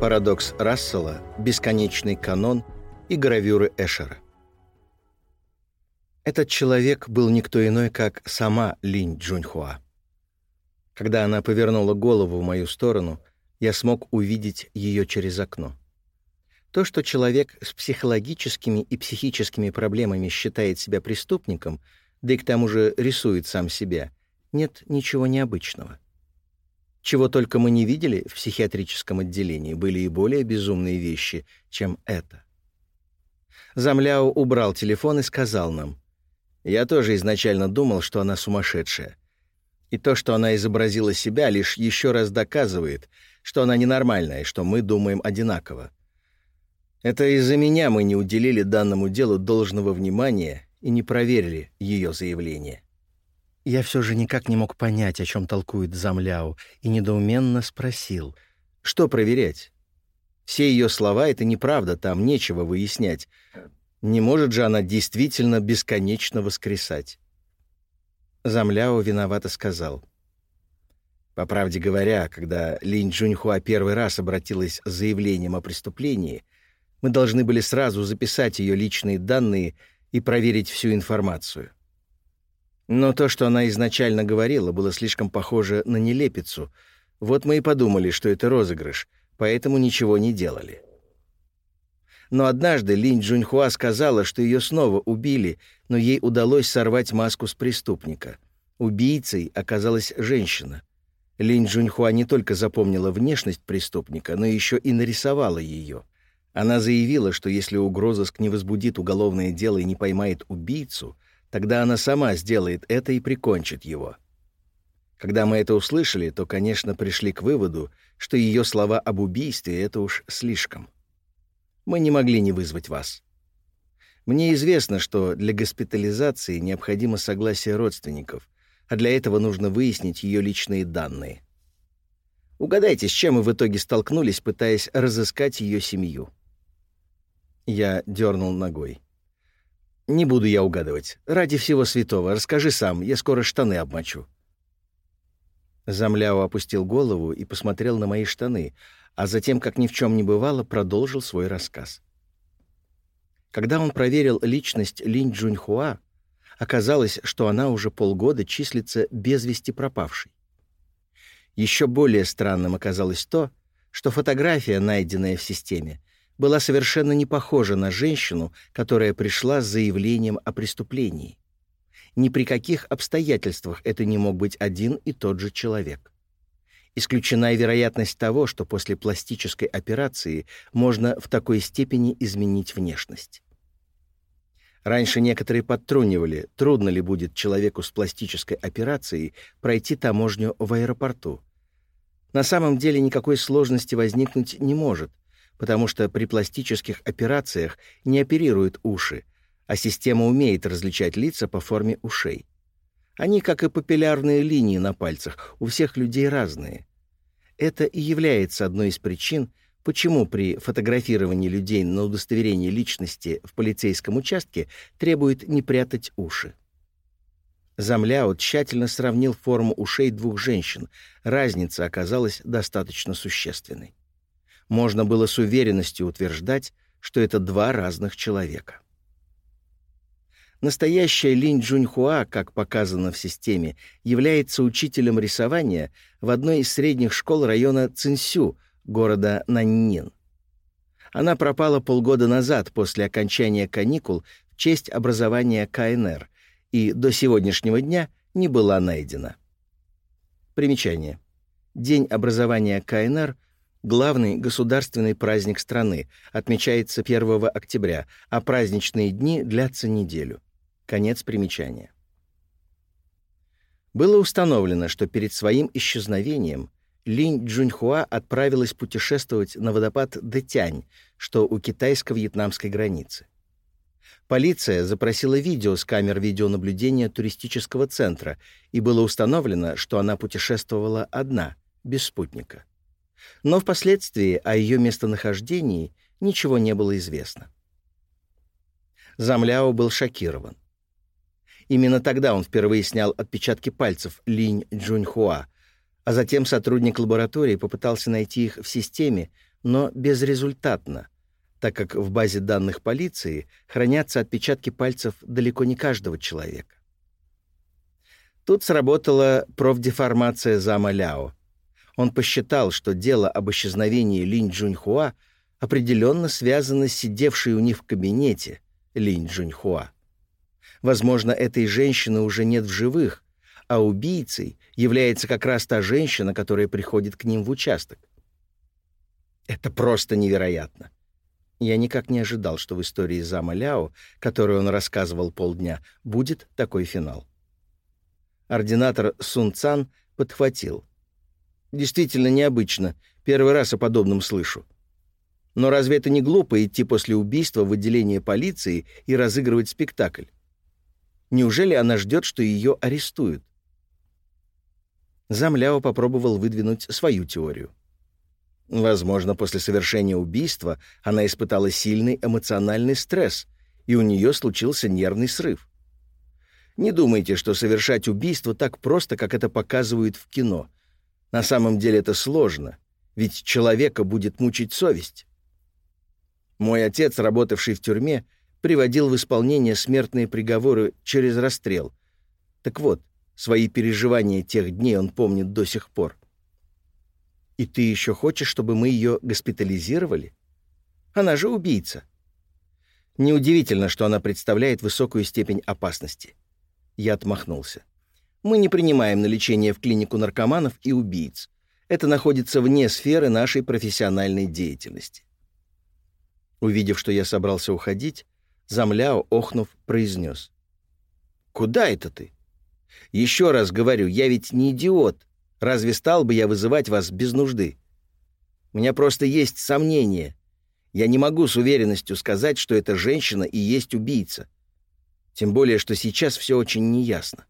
Парадокс Рассела, бесконечный канон и гравюры Эшера. Этот человек был никто иной, как сама Линь Джуньхуа. Когда она повернула голову в мою сторону, я смог увидеть ее через окно. То, что человек с психологическими и психическими проблемами считает себя преступником, да и к тому же рисует сам себя, нет ничего необычного. Чего только мы не видели в психиатрическом отделении, были и более безумные вещи, чем это. Замляо убрал телефон и сказал нам, «Я тоже изначально думал, что она сумасшедшая. И то, что она изобразила себя, лишь еще раз доказывает, что она ненормальная, и что мы думаем одинаково. Это из-за меня мы не уделили данному делу должного внимания и не проверили ее заявление. Я все же никак не мог понять, о чем толкует Замляу, и недоуменно спросил, что проверять? Все ее слова — это неправда, там нечего выяснять. Не может же она действительно бесконечно воскресать. Замляо виновато сказал. По правде говоря, когда Линь Джуньхуа первый раз обратилась с заявлением о преступлении, мы должны были сразу записать ее личные данные и проверить всю информацию. Но то, что она изначально говорила, было слишком похоже на нелепицу. Вот мы и подумали, что это розыгрыш, поэтому ничего не делали. Но однажды Линь Джуньхуа сказала, что ее снова убили, но ей удалось сорвать маску с преступника. Убийцей оказалась женщина. Линь Джуньхуа не только запомнила внешность преступника, но еще и нарисовала ее. Она заявила, что если угрозыск не возбудит уголовное дело и не поймает убийцу, тогда она сама сделает это и прикончит его. Когда мы это услышали, то, конечно, пришли к выводу, что ее слова об убийстве — это уж слишком мы не могли не вызвать вас. Мне известно, что для госпитализации необходимо согласие родственников, а для этого нужно выяснить ее личные данные. Угадайте, с чем мы в итоге столкнулись, пытаясь разыскать ее семью. Я дернул ногой. «Не буду я угадывать. Ради всего святого, расскажи сам, я скоро штаны обмочу». Замляо опустил голову и посмотрел на мои штаны, а затем, как ни в чем не бывало, продолжил свой рассказ. Когда он проверил личность Линь Джуньхуа, оказалось, что она уже полгода числится без вести пропавшей. Еще более странным оказалось то, что фотография, найденная в системе, была совершенно не похожа на женщину, которая пришла с заявлением о преступлении. Ни при каких обстоятельствах это не мог быть один и тот же человек. Исключена и вероятность того, что после пластической операции можно в такой степени изменить внешность. Раньше некоторые подтрунивали, трудно ли будет человеку с пластической операцией пройти таможню в аэропорту. На самом деле никакой сложности возникнуть не может, потому что при пластических операциях не оперируют уши, а система умеет различать лица по форме ушей. Они, как и папиллярные линии на пальцах, у всех людей разные. Это и является одной из причин, почему при фотографировании людей на удостоверении личности в полицейском участке требуют не прятать уши. Замляо тщательно сравнил форму ушей двух женщин. Разница оказалась достаточно существенной. Можно было с уверенностью утверждать, что это два разных человека. Настоящая Линь Джуньхуа, как показано в системе, является учителем рисования в одной из средних школ района Цинсю, города Наннин. Она пропала полгода назад после окончания каникул в честь образования КНР и до сегодняшнего дня не была найдена. Примечание. День образования КНР — главный государственный праздник страны, отмечается 1 октября, а праздничные дни длятся неделю. Конец примечания. Было установлено, что перед своим исчезновением Линь Джуньхуа отправилась путешествовать на водопад Дэтянь, что у китайско-вьетнамской границы. Полиция запросила видео с камер видеонаблюдения туристического центра, и было установлено, что она путешествовала одна, без спутника. Но впоследствии о ее местонахождении ничего не было известно. Замляо был шокирован. Именно тогда он впервые снял отпечатки пальцев Линь Джуньхуа, а затем сотрудник лаборатории попытался найти их в системе, но безрезультатно, так как в базе данных полиции хранятся отпечатки пальцев далеко не каждого человека. Тут сработала профдеформация зама Ляо. Он посчитал, что дело об исчезновении Линь Джуньхуа определенно связано с сидевшей у них в кабинете Линь Джуньхуа. Возможно, этой женщины уже нет в живых, а убийцей является как раз та женщина, которая приходит к ним в участок. Это просто невероятно. Я никак не ожидал, что в истории зама Ляо, которую он рассказывал полдня, будет такой финал. Ординатор Сун Цан подхватил. «Действительно необычно. Первый раз о подобном слышу. Но разве это не глупо идти после убийства в отделение полиции и разыгрывать спектакль? Неужели она ждет, что ее арестуют? Замляо попробовал выдвинуть свою теорию. Возможно, после совершения убийства она испытала сильный эмоциональный стресс, и у нее случился нервный срыв. Не думайте, что совершать убийство так просто, как это показывают в кино. На самом деле это сложно, ведь человека будет мучить совесть. Мой отец, работавший в тюрьме, приводил в исполнение смертные приговоры через расстрел. Так вот, свои переживания тех дней он помнит до сих пор. И ты еще хочешь, чтобы мы ее госпитализировали? Она же убийца. Неудивительно, что она представляет высокую степень опасности. Я отмахнулся. Мы не принимаем на лечение в клинику наркоманов и убийц. Это находится вне сферы нашей профессиональной деятельности. Увидев, что я собрался уходить, Замляо, охнув, произнес. «Куда это ты? Еще раз говорю, я ведь не идиот. Разве стал бы я вызывать вас без нужды? У меня просто есть сомнения. Я не могу с уверенностью сказать, что эта женщина и есть убийца. Тем более, что сейчас все очень неясно.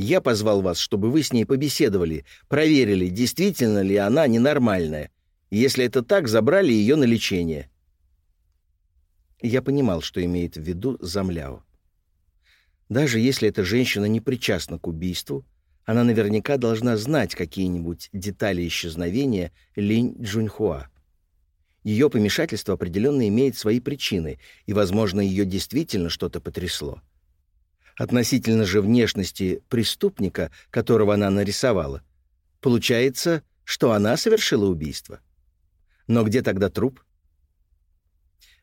Я позвал вас, чтобы вы с ней побеседовали, проверили, действительно ли она ненормальная. Если это так, забрали ее на лечение. Я понимал, что имеет в виду Замляо. Даже если эта женщина не причастна к убийству, она наверняка должна знать какие-нибудь детали исчезновения Линь Джуньхуа. Ее помешательство определенно имеет свои причины, и, возможно, ее действительно что-то потрясло. Относительно же внешности преступника, которого она нарисовала, получается, что она совершила убийство. Но где тогда труп?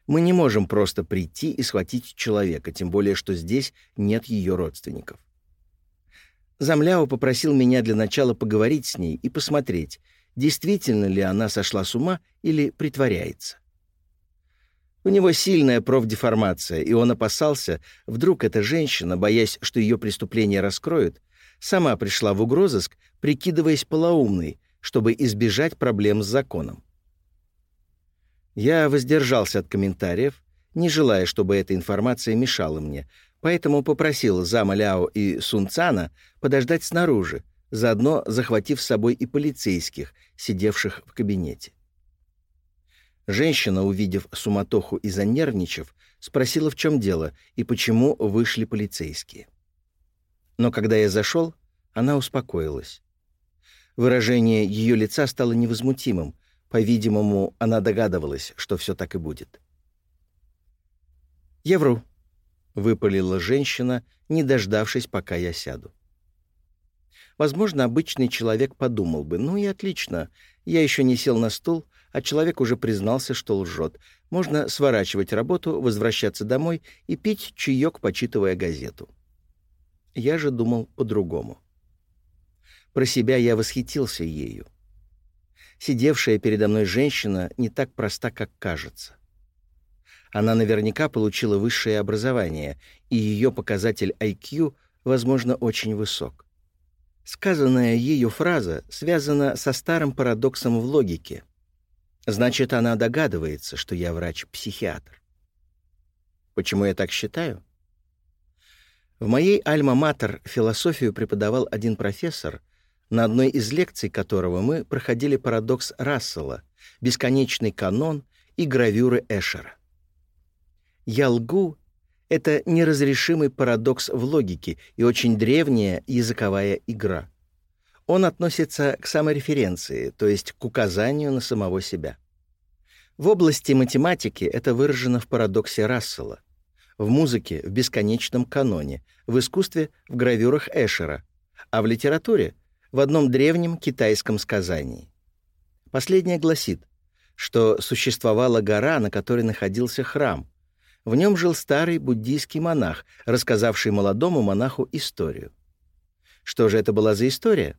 Мы не можем просто прийти и схватить человека, тем более что здесь нет ее родственников. Замляо попросил меня для начала поговорить с ней и посмотреть, действительно ли она сошла с ума или притворяется. У него сильная профдеформация, и он опасался, вдруг эта женщина, боясь, что ее преступление раскроют, сама пришла в угрозыск, прикидываясь полоумной, чтобы избежать проблем с законом. Я воздержался от комментариев, не желая, чтобы эта информация мешала мне, поэтому попросил зама Ляо и Сунцана подождать снаружи, заодно захватив с собой и полицейских, сидевших в кабинете. Женщина, увидев суматоху и занервничав, спросила, в чем дело и почему вышли полицейские. Но когда я зашел, она успокоилась. Выражение ее лица стало невозмутимым. По-видимому, она догадывалась, что все так и будет. «Я вру», — выпалила женщина, не дождавшись, пока я сяду. Возможно, обычный человек подумал бы, ну и отлично, я еще не сел на стул, а человек уже признался, что лжет. Можно сворачивать работу, возвращаться домой и пить чаек, почитывая газету. Я же думал по-другому. Про себя я восхитился ею. Сидевшая передо мной женщина не так проста, как кажется. Она наверняка получила высшее образование, и ее показатель IQ, возможно, очень высок. Сказанная ею фраза связана со старым парадоксом в логике. Значит, она догадывается, что я врач-психиатр. Почему я так считаю? В моей альма-матер философию преподавал один профессор, на одной из лекций которого мы проходили парадокс Рассела, бесконечный канон и гравюры Эшера. «Я лгу» — это неразрешимый парадокс в логике и очень древняя языковая игра. Он относится к самореференции, то есть к указанию на самого себя. В области математики это выражено в парадоксе Рассела в музыке — в бесконечном каноне, в искусстве — в гравюрах Эшера, а в литературе — в одном древнем китайском сказании. Последнее гласит, что существовала гора, на которой находился храм. В нем жил старый буддийский монах, рассказавший молодому монаху историю. Что же это была за история?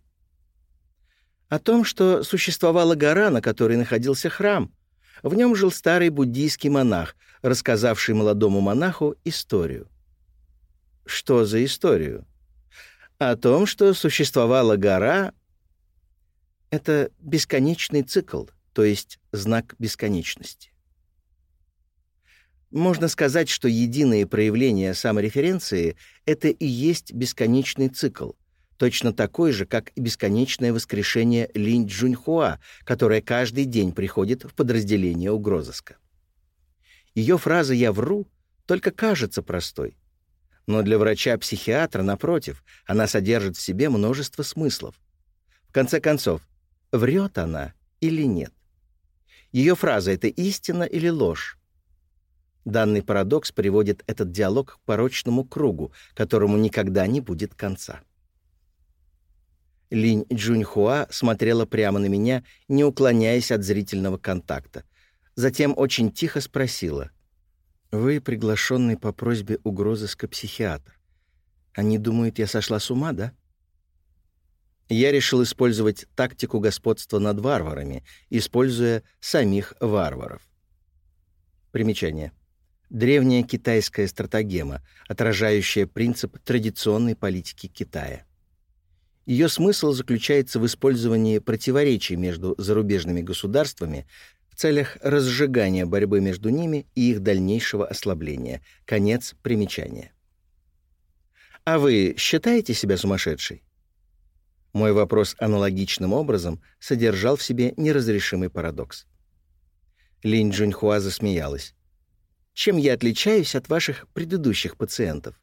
О том, что существовала гора, на которой находился храм. В нем жил старый буддийский монах, рассказавший молодому монаху историю. Что за историю? О том, что существовала гора. Это бесконечный цикл, то есть знак бесконечности. Можно сказать, что единое проявление самореференции — это и есть бесконечный цикл, точно такой же, как и бесконечное воскрешение Линь Джуньхуа, которое каждый день приходит в подразделение угрозыска. Ее фраза «я вру» только кажется простой. Но для врача-психиатра, напротив, она содержит в себе множество смыслов. В конце концов, врет она или нет? Ее фраза — это истина или ложь? Данный парадокс приводит этот диалог к порочному кругу, которому никогда не будет конца. Линь Джуньхуа смотрела прямо на меня, не уклоняясь от зрительного контакта — Затем очень тихо спросила. «Вы приглашенный по просьбе угрозыска психиатр. Они думают, я сошла с ума, да?» Я решил использовать тактику господства над варварами, используя самих варваров. Примечание. Древняя китайская стратагема, отражающая принцип традиционной политики Китая. Ее смысл заключается в использовании противоречий между зарубежными государствами в целях разжигания борьбы между ними и их дальнейшего ослабления. Конец примечания. «А вы считаете себя сумасшедшей?» Мой вопрос аналогичным образом содержал в себе неразрешимый парадокс. Линь Джуньхуа засмеялась. «Чем я отличаюсь от ваших предыдущих пациентов?»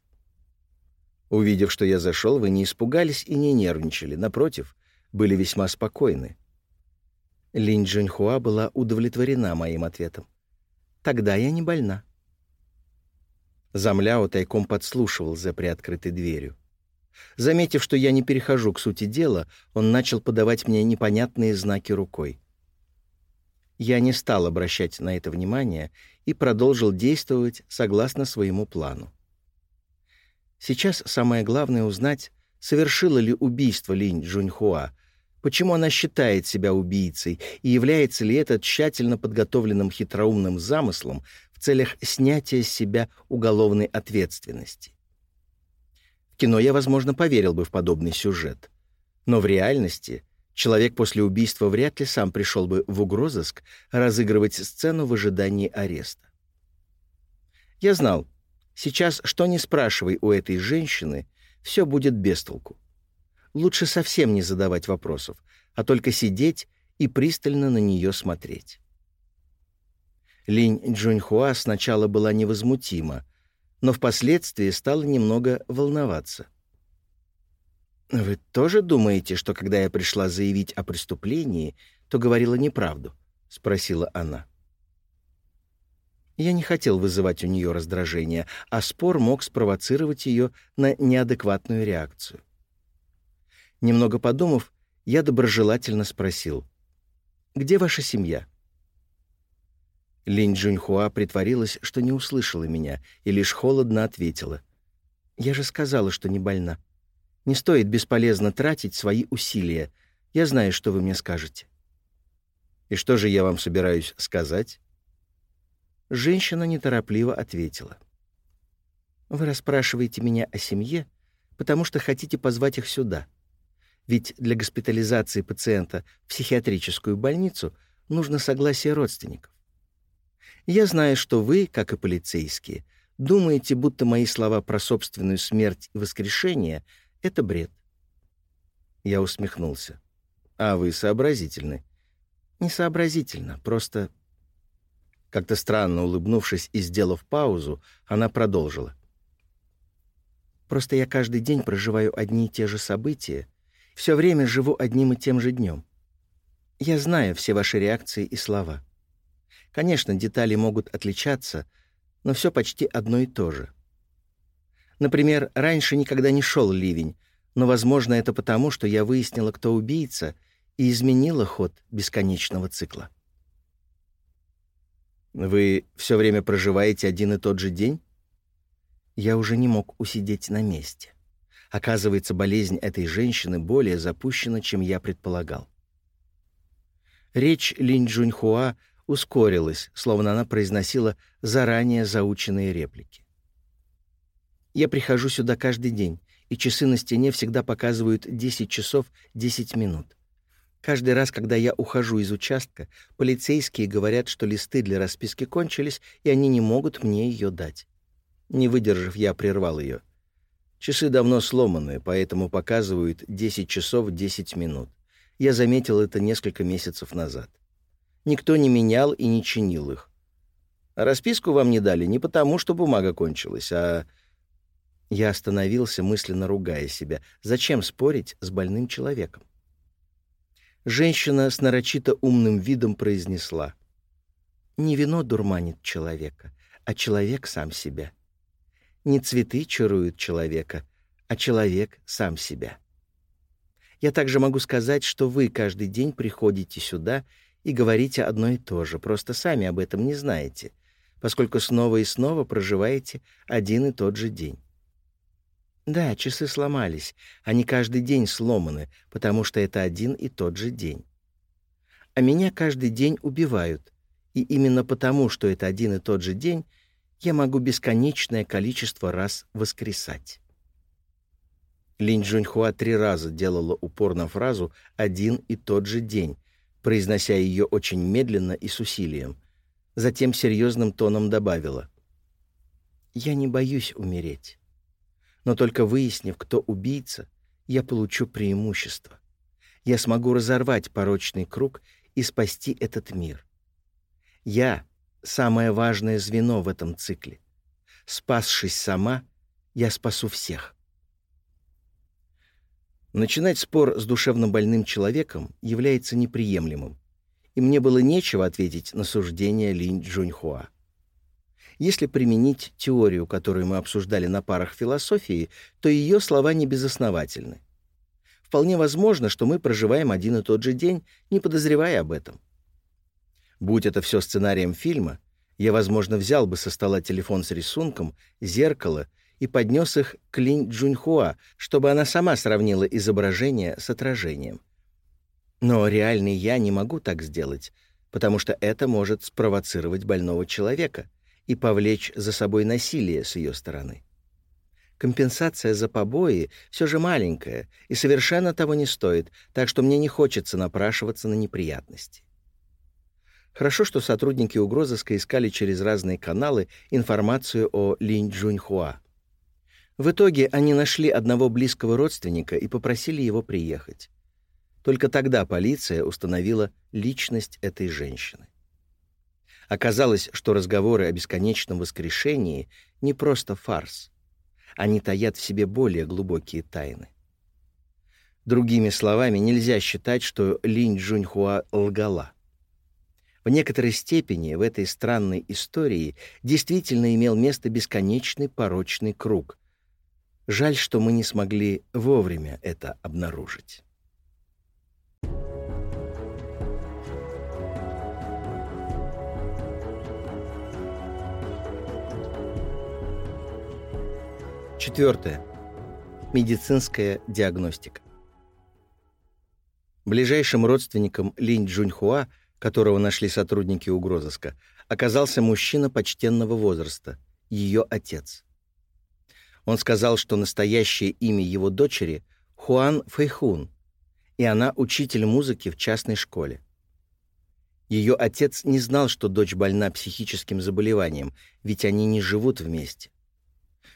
Увидев, что я зашел, вы не испугались и не нервничали. Напротив, были весьма спокойны. Линь Джуньхуа была удовлетворена моим ответом. «Тогда я не больна». Замляо тайком подслушивал за приоткрытой дверью. Заметив, что я не перехожу к сути дела, он начал подавать мне непонятные знаки рукой. Я не стал обращать на это внимание и продолжил действовать согласно своему плану. Сейчас самое главное узнать, совершила ли убийство Линь Джуньхуа, Почему она считает себя убийцей, и является ли это тщательно подготовленным хитроумным замыслом в целях снятия с себя уголовной ответственности? В кино я, возможно, поверил бы в подобный сюжет. Но в реальности человек после убийства вряд ли сам пришел бы в угрозыск разыгрывать сцену в ожидании ареста. Я знал, сейчас что ни спрашивай у этой женщины, все будет без толку лучше совсем не задавать вопросов, а только сидеть и пристально на нее смотреть. Линь Джуньхуа сначала была невозмутима, но впоследствии стала немного волноваться. «Вы тоже думаете, что когда я пришла заявить о преступлении, то говорила неправду?» — спросила она. Я не хотел вызывать у нее раздражение, а спор мог спровоцировать ее на неадекватную реакцию. Немного подумав, я доброжелательно спросил, «Где ваша семья?» Линь Джуньхуа притворилась, что не услышала меня, и лишь холодно ответила, «Я же сказала, что не больна». Не стоит бесполезно тратить свои усилия. Я знаю, что вы мне скажете». «И что же я вам собираюсь сказать?» Женщина неторопливо ответила. «Вы расспрашиваете меня о семье, потому что хотите позвать их сюда. Ведь для госпитализации пациента в психиатрическую больницу нужно согласие родственников. Я знаю, что вы, как и полицейские, думаете, будто мои слова про собственную смерть и воскрешение — это бред. Я усмехнулся. А вы сообразительны. Не сообразительно, просто... Как-то странно улыбнувшись и сделав паузу, она продолжила. Просто я каждый день проживаю одни и те же события, все время живу одним и тем же днем. Я знаю все ваши реакции и слова. Конечно, детали могут отличаться, но все почти одно и то же. Например, раньше никогда не шел ливень, но, возможно, это потому, что я выяснила, кто убийца, и изменила ход бесконечного цикла. Вы все время проживаете один и тот же день? Я уже не мог усидеть на месте. Оказывается, болезнь этой женщины более запущена, чем я предполагал. Речь Линь Джуньхуа ускорилась, словно она произносила заранее заученные реплики. Я прихожу сюда каждый день, и часы на стене всегда показывают 10 часов 10 минут. Каждый раз, когда я ухожу из участка, полицейские говорят, что листы для расписки кончились, и они не могут мне ее дать. Не выдержав, я прервал ее. Часы давно сломаны, поэтому показывают 10 часов 10 минут. Я заметил это несколько месяцев назад. Никто не менял и не чинил их. А расписку вам не дали не потому, что бумага кончилась, а я остановился, мысленно ругая себя. Зачем спорить с больным человеком? Женщина с нарочито умным видом произнесла. «Не вино дурманит человека, а человек сам себя. Не цветы чаруют человека, а человек сам себя. Я также могу сказать, что вы каждый день приходите сюда и говорите одно и то же, просто сами об этом не знаете, поскольку снова и снова проживаете один и тот же день. Да, часы сломались. Они каждый день сломаны, потому что это один и тот же день. А меня каждый день убивают. И именно потому, что это один и тот же день, я могу бесконечное количество раз воскресать. Линь Джуньхуа три раза делала упор на фразу «один и тот же день», произнося ее очень медленно и с усилием. Затем серьезным тоном добавила «Я не боюсь умереть». Но только выяснив, кто убийца, я получу преимущество. Я смогу разорвать порочный круг и спасти этот мир. Я — самое важное звено в этом цикле. Спасшись сама, я спасу всех. Начинать спор с душевно больным человеком является неприемлемым, и мне было нечего ответить на суждение Линь Джуньхуа. Если применить теорию, которую мы обсуждали на парах философии, то ее слова не безосновательны. Вполне возможно, что мы проживаем один и тот же день, не подозревая об этом. Будь это все сценарием фильма, я, возможно, взял бы со стола телефон с рисунком, зеркало и поднес их к Линь Джуньхуа, чтобы она сама сравнила изображение с отражением. Но реальный я не могу так сделать, потому что это может спровоцировать больного человека, и повлечь за собой насилие с ее стороны. Компенсация за побои все же маленькая и совершенно того не стоит, так что мне не хочется напрашиваться на неприятности. Хорошо, что сотрудники угрозыска искали через разные каналы информацию о Линь Джуньхуа. В итоге они нашли одного близкого родственника и попросили его приехать. Только тогда полиция установила личность этой женщины. Оказалось, что разговоры о бесконечном воскрешении не просто фарс. Они таят в себе более глубокие тайны. Другими словами, нельзя считать, что Линь Джуньхуа лгала. В некоторой степени в этой странной истории действительно имел место бесконечный порочный круг. Жаль, что мы не смогли вовремя это обнаружить. Четвертое. Медицинская диагностика. Ближайшим родственником Линь Джуньхуа – которого нашли сотрудники угрозыска, оказался мужчина почтенного возраста, ее отец. Он сказал, что настоящее имя его дочери — Хуан Фэйхун, и она учитель музыки в частной школе. Ее отец не знал, что дочь больна психическим заболеванием, ведь они не живут вместе.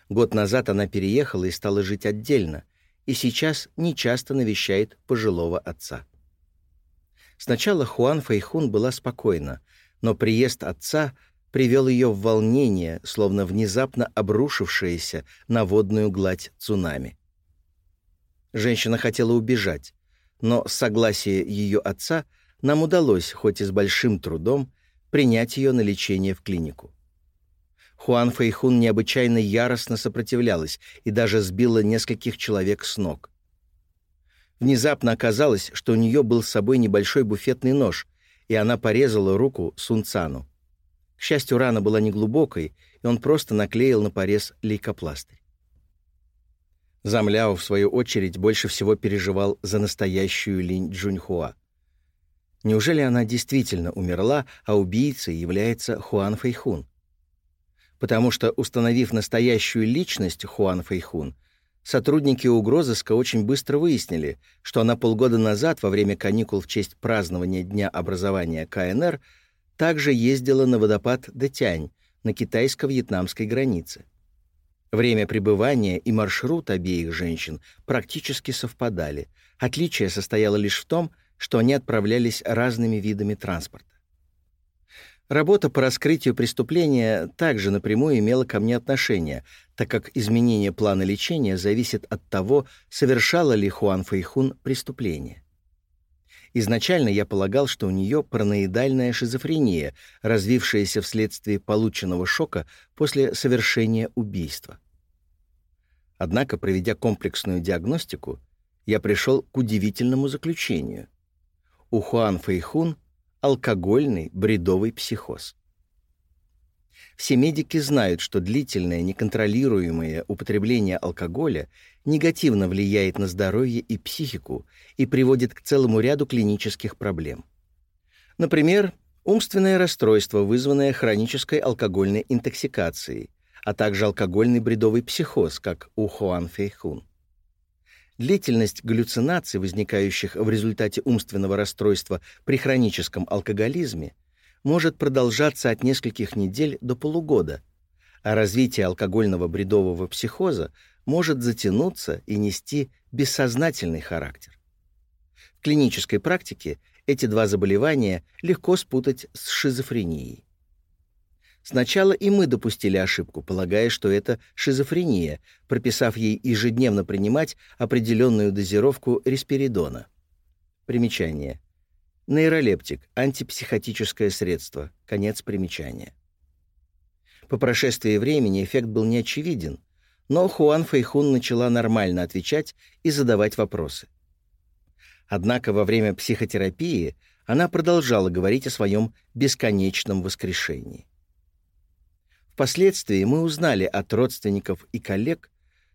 Год назад она переехала и стала жить отдельно, и сейчас нечасто навещает пожилого отца. Сначала Хуан Фэйхун была спокойна, но приезд отца привел ее в волнение, словно внезапно обрушившееся на водную гладь цунами. Женщина хотела убежать, но с согласия ее отца нам удалось, хоть и с большим трудом, принять ее на лечение в клинику. Хуан Фэйхун необычайно яростно сопротивлялась и даже сбила нескольких человек с ног. Внезапно оказалось, что у нее был с собой небольшой буфетный нож, и она порезала руку Сунцану. К счастью, рана была неглубокой, и он просто наклеил на порез лейкопластырь. Замляо, в свою очередь, больше всего переживал за настоящую Линь Джуньхуа. Неужели она действительно умерла, а убийцей является Хуан Фэйхун? Потому что, установив настоящую личность Хуан Фэйхун, Сотрудники угрозыска очень быстро выяснили, что она полгода назад, во время каникул в честь празднования Дня образования КНР, также ездила на водопад Дэтянь на китайско-вьетнамской границе. Время пребывания и маршрут обеих женщин практически совпадали. Отличие состояло лишь в том, что они отправлялись разными видами транспорта. Работа по раскрытию преступления также напрямую имела ко мне отношение, так как изменение плана лечения зависит от того, совершала ли Хуан Фэйхун преступление. Изначально я полагал, что у нее параноидальная шизофрения, развившаяся вследствие полученного шока после совершения убийства. Однако, проведя комплексную диагностику, я пришел к удивительному заключению. У Хуан Фэйхун – алкогольный бредовый психоз. Все медики знают, что длительное неконтролируемое употребление алкоголя негативно влияет на здоровье и психику и приводит к целому ряду клинических проблем. Например, умственное расстройство, вызванное хронической алкогольной интоксикацией, а также алкогольный бредовый психоз, как у Хуан Фейхун. Длительность галлюцинаций, возникающих в результате умственного расстройства при хроническом алкоголизме, может продолжаться от нескольких недель до полугода, а развитие алкогольного бредового психоза может затянуться и нести бессознательный характер. В клинической практике эти два заболевания легко спутать с шизофренией. Сначала и мы допустили ошибку, полагая, что это шизофрения, прописав ей ежедневно принимать определенную дозировку респиридона. Примечание. Нейролептик, антипсихотическое средство. Конец примечания. По прошествии времени эффект был неочевиден, но Хуан Фэйхун начала нормально отвечать и задавать вопросы. Однако во время психотерапии она продолжала говорить о своем бесконечном воскрешении. Впоследствии мы узнали от родственников и коллег,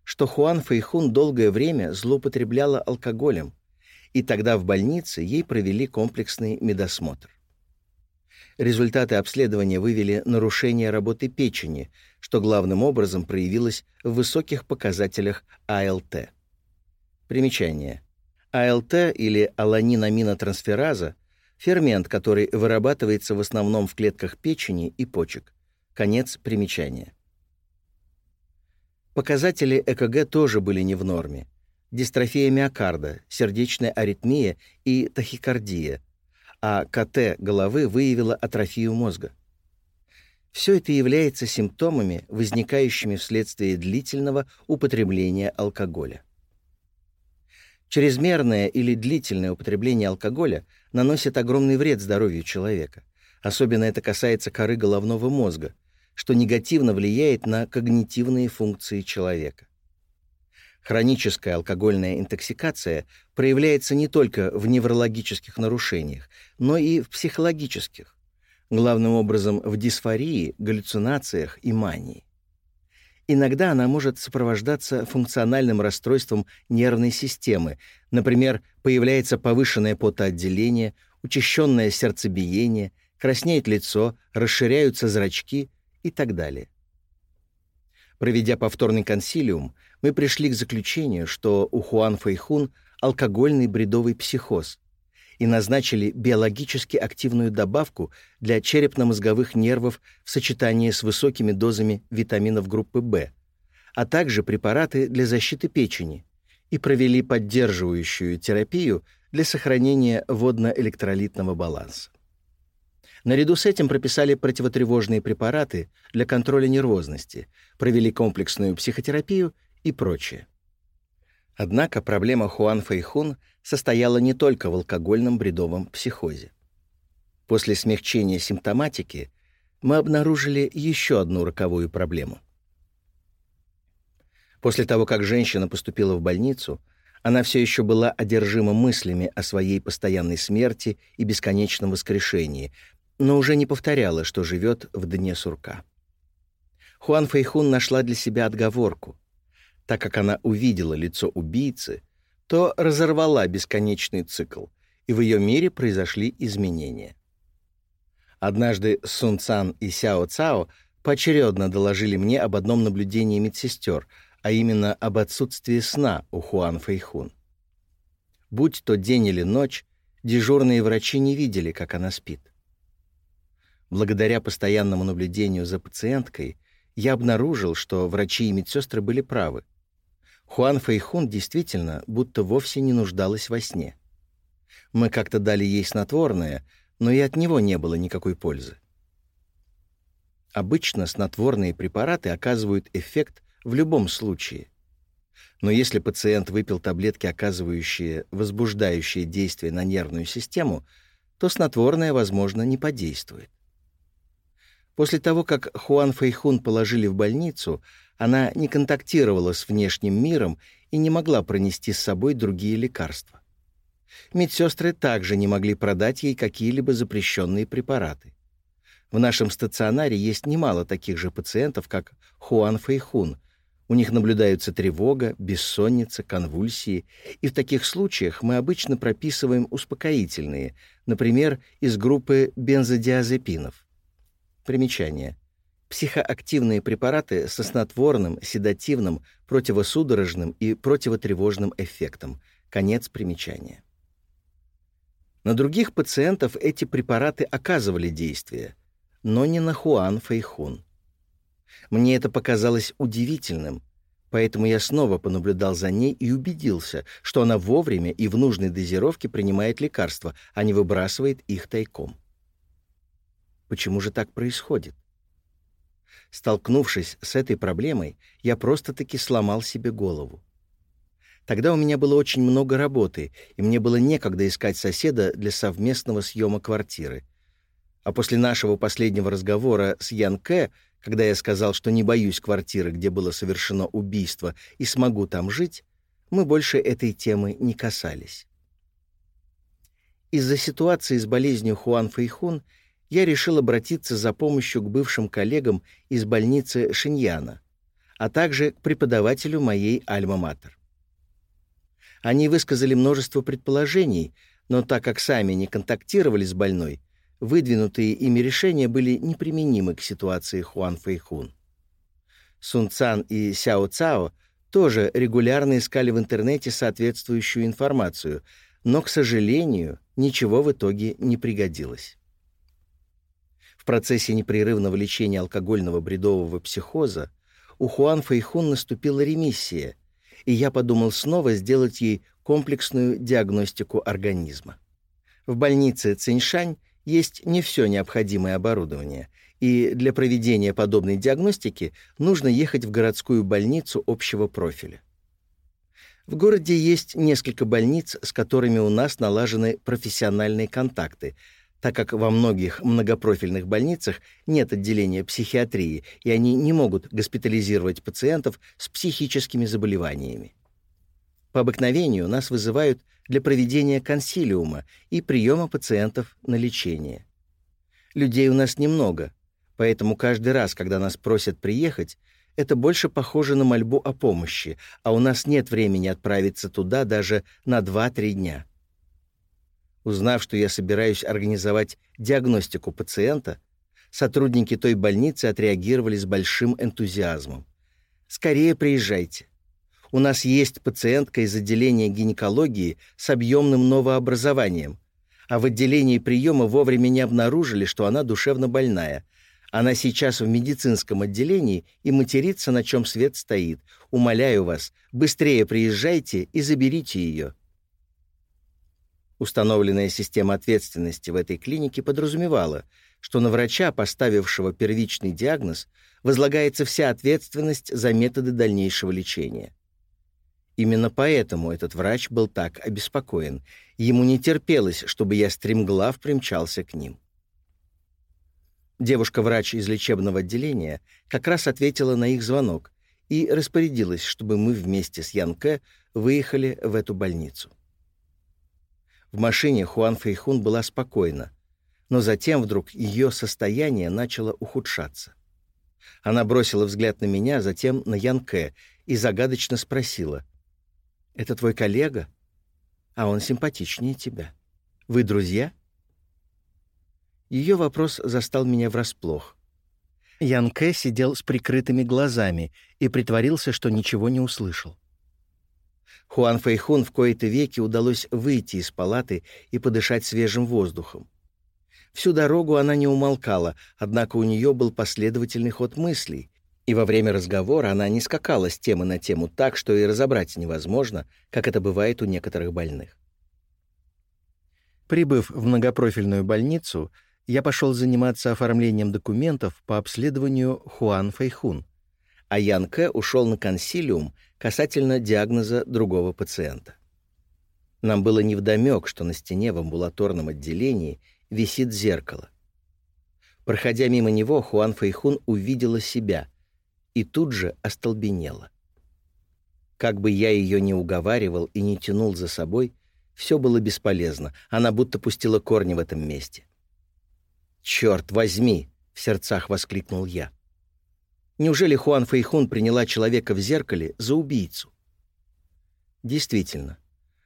что Хуан Фэйхун долгое время злоупотребляла алкоголем, и тогда в больнице ей провели комплексный медосмотр. Результаты обследования вывели нарушение работы печени, что главным образом проявилось в высоких показателях АЛТ. Примечание. АЛТ или аланинаминотрансфераза – фермент, который вырабатывается в основном в клетках печени и почек, Конец примечания. Показатели ЭКГ тоже были не в норме. Дистрофия миокарда, сердечная аритмия и тахикардия, а КТ головы выявила атрофию мозга. Все это является симптомами, возникающими вследствие длительного употребления алкоголя. Чрезмерное или длительное употребление алкоголя наносит огромный вред здоровью человека. Особенно это касается коры головного мозга, что негативно влияет на когнитивные функции человека. Хроническая алкогольная интоксикация проявляется не только в неврологических нарушениях, но и в психологических, главным образом в дисфории, галлюцинациях и мании. Иногда она может сопровождаться функциональным расстройством нервной системы, например, появляется повышенное потоотделение, учащенное сердцебиение, краснеет лицо, расширяются зрачки и так далее. Проведя повторный консилиум, мы пришли к заключению, что у Хуан Фэйхун алкогольный бредовый психоз, и назначили биологически активную добавку для черепно-мозговых нервов в сочетании с высокими дозами витаминов группы В, а также препараты для защиты печени, и провели поддерживающую терапию для сохранения водно-электролитного баланса. Наряду с этим прописали противотревожные препараты для контроля нервозности, провели комплексную психотерапию и прочее. Однако проблема Хуан Фэйхун состояла не только в алкогольном бредовом психозе. После смягчения симптоматики мы обнаружили еще одну роковую проблему. После того, как женщина поступила в больницу, она все еще была одержима мыслями о своей постоянной смерти и бесконечном воскрешении, но уже не повторяла, что живет в дне сурка. Хуан Фэйхун нашла для себя отговорку. Так как она увидела лицо убийцы, то разорвала бесконечный цикл, и в ее мире произошли изменения. Однажды Сун Цан и Сяо Цао поочередно доложили мне об одном наблюдении медсестер, а именно об отсутствии сна у Хуан Фэйхун. Будь то день или ночь, дежурные врачи не видели, как она спит. Благодаря постоянному наблюдению за пациенткой я обнаружил, что врачи и медсестры были правы. Хуан Фэйхун действительно будто вовсе не нуждалась во сне. Мы как-то дали ей снотворное, но и от него не было никакой пользы. Обычно снотворные препараты оказывают эффект в любом случае. Но если пациент выпил таблетки, оказывающие возбуждающее действие на нервную систему, то снотворное, возможно, не подействует. После того, как Хуан Фэйхун положили в больницу, она не контактировала с внешним миром и не могла пронести с собой другие лекарства. Медсестры также не могли продать ей какие-либо запрещенные препараты. В нашем стационаре есть немало таких же пациентов, как Хуан Фэйхун. У них наблюдаются тревога, бессонница, конвульсии, и в таких случаях мы обычно прописываем успокоительные, например, из группы бензодиазепинов. Примечание. Психоактивные препараты со снотворным, седативным, противосудорожным и противотревожным эффектом. Конец примечания. На других пациентов эти препараты оказывали действие, но не на Хуан Фэйхун. Мне это показалось удивительным, поэтому я снова понаблюдал за ней и убедился, что она вовремя и в нужной дозировке принимает лекарства, а не выбрасывает их тайком. Почему же так происходит? Столкнувшись с этой проблемой, я просто-таки сломал себе голову. Тогда у меня было очень много работы, и мне было некогда искать соседа для совместного съема квартиры. А после нашего последнего разговора с Ян Кэ, когда я сказал, что не боюсь квартиры, где было совершено убийство, и смогу там жить, мы больше этой темы не касались. Из-за ситуации с болезнью Хуан Фэйхун я решил обратиться за помощью к бывшим коллегам из больницы Шиньяна, а также к преподавателю моей «Альма-Матер». Они высказали множество предположений, но так как сами не контактировали с больной, выдвинутые ими решения были неприменимы к ситуации Хуан Фэйхун. Сун Цан и Сяо Цао тоже регулярно искали в интернете соответствующую информацию, но, к сожалению, ничего в итоге не пригодилось. В процессе непрерывного лечения алкогольного бредового психоза у Хуан Фэйхун наступила ремиссия, и я подумал снова сделать ей комплексную диагностику организма. В больнице Циньшань есть не все необходимое оборудование, и для проведения подобной диагностики нужно ехать в городскую больницу общего профиля. В городе есть несколько больниц, с которыми у нас налажены профессиональные контакты, так как во многих многопрофильных больницах нет отделения психиатрии, и они не могут госпитализировать пациентов с психическими заболеваниями. По обыкновению нас вызывают для проведения консилиума и приема пациентов на лечение. Людей у нас немного, поэтому каждый раз, когда нас просят приехать, это больше похоже на мольбу о помощи, а у нас нет времени отправиться туда даже на 2-3 дня. Узнав, что я собираюсь организовать диагностику пациента, сотрудники той больницы отреагировали с большим энтузиазмом. «Скорее приезжайте. У нас есть пациентка из отделения гинекологии с объемным новообразованием, а в отделении приема вовремя не обнаружили, что она душевно больная. Она сейчас в медицинском отделении и матерится, на чем свет стоит. Умоляю вас, быстрее приезжайте и заберите ее». Установленная система ответственности в этой клинике подразумевала, что на врача, поставившего первичный диагноз, возлагается вся ответственность за методы дальнейшего лечения. Именно поэтому этот врач был так обеспокоен. Ему не терпелось, чтобы я стремглав примчался к ним. Девушка-врач из лечебного отделения как раз ответила на их звонок и распорядилась, чтобы мы вместе с Янке выехали в эту больницу. В машине Хуан Фэйхун была спокойна, но затем вдруг ее состояние начало ухудшаться. Она бросила взгляд на меня, затем на Янке и загадочно спросила. «Это твой коллега? А он симпатичнее тебя. Вы друзья?» Ее вопрос застал меня врасплох. Янке сидел с прикрытыми глазами и притворился, что ничего не услышал. Хуан Фэйхун в кои-то веки удалось выйти из палаты и подышать свежим воздухом. Всю дорогу она не умолкала, однако у нее был последовательный ход мыслей, и во время разговора она не скакала с темы на тему так, что и разобрать невозможно, как это бывает у некоторых больных. Прибыв в многопрофильную больницу, я пошел заниматься оформлением документов по обследованию Хуан Фэйхун, а Ян Кэ ушел на консилиум касательно диагноза другого пациента. Нам было невдомек, что на стене в амбулаторном отделении висит зеркало. Проходя мимо него, Хуан Фэйхун увидела себя и тут же остолбенела. Как бы я ее не уговаривал и не тянул за собой, все было бесполезно, она будто пустила корни в этом месте. «Черт возьми!» — в сердцах воскликнул я. Неужели Хуан Фэйхун приняла человека в зеркале за убийцу? Действительно,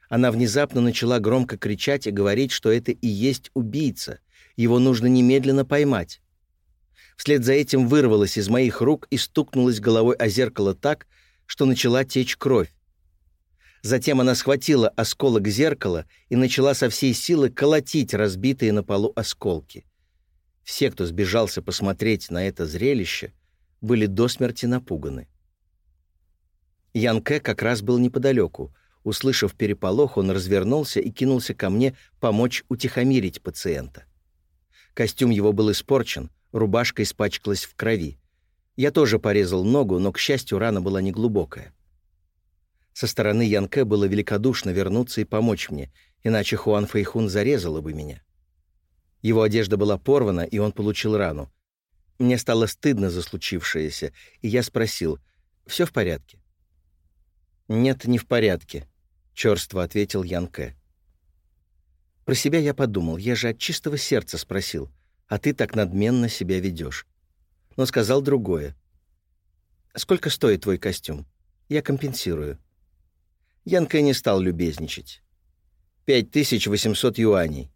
она внезапно начала громко кричать и говорить, что это и есть убийца, его нужно немедленно поймать. Вслед за этим вырвалась из моих рук и стукнулась головой о зеркало так, что начала течь кровь. Затем она схватила осколок зеркала и начала со всей силы колотить разбитые на полу осколки. Все, кто сбежался посмотреть на это зрелище, были до смерти напуганы. Ян Кэ как раз был неподалеку. Услышав переполох, он развернулся и кинулся ко мне помочь утихомирить пациента. Костюм его был испорчен, рубашка испачкалась в крови. Я тоже порезал ногу, но, к счастью, рана была неглубокая. Со стороны Янке было великодушно вернуться и помочь мне, иначе Хуан Фэйхун зарезала бы меня. Его одежда была порвана, и он получил рану. Мне стало стыдно за случившееся, и я спросил, «Все в порядке?» «Нет, не в порядке», — черство ответил Ян Кэ. Про себя я подумал, я же от чистого сердца спросил, а ты так надменно себя ведешь. Но сказал другое. «Сколько стоит твой костюм? Я компенсирую». Ян Кэ не стал любезничать. «Пять тысяч восемьсот юаней».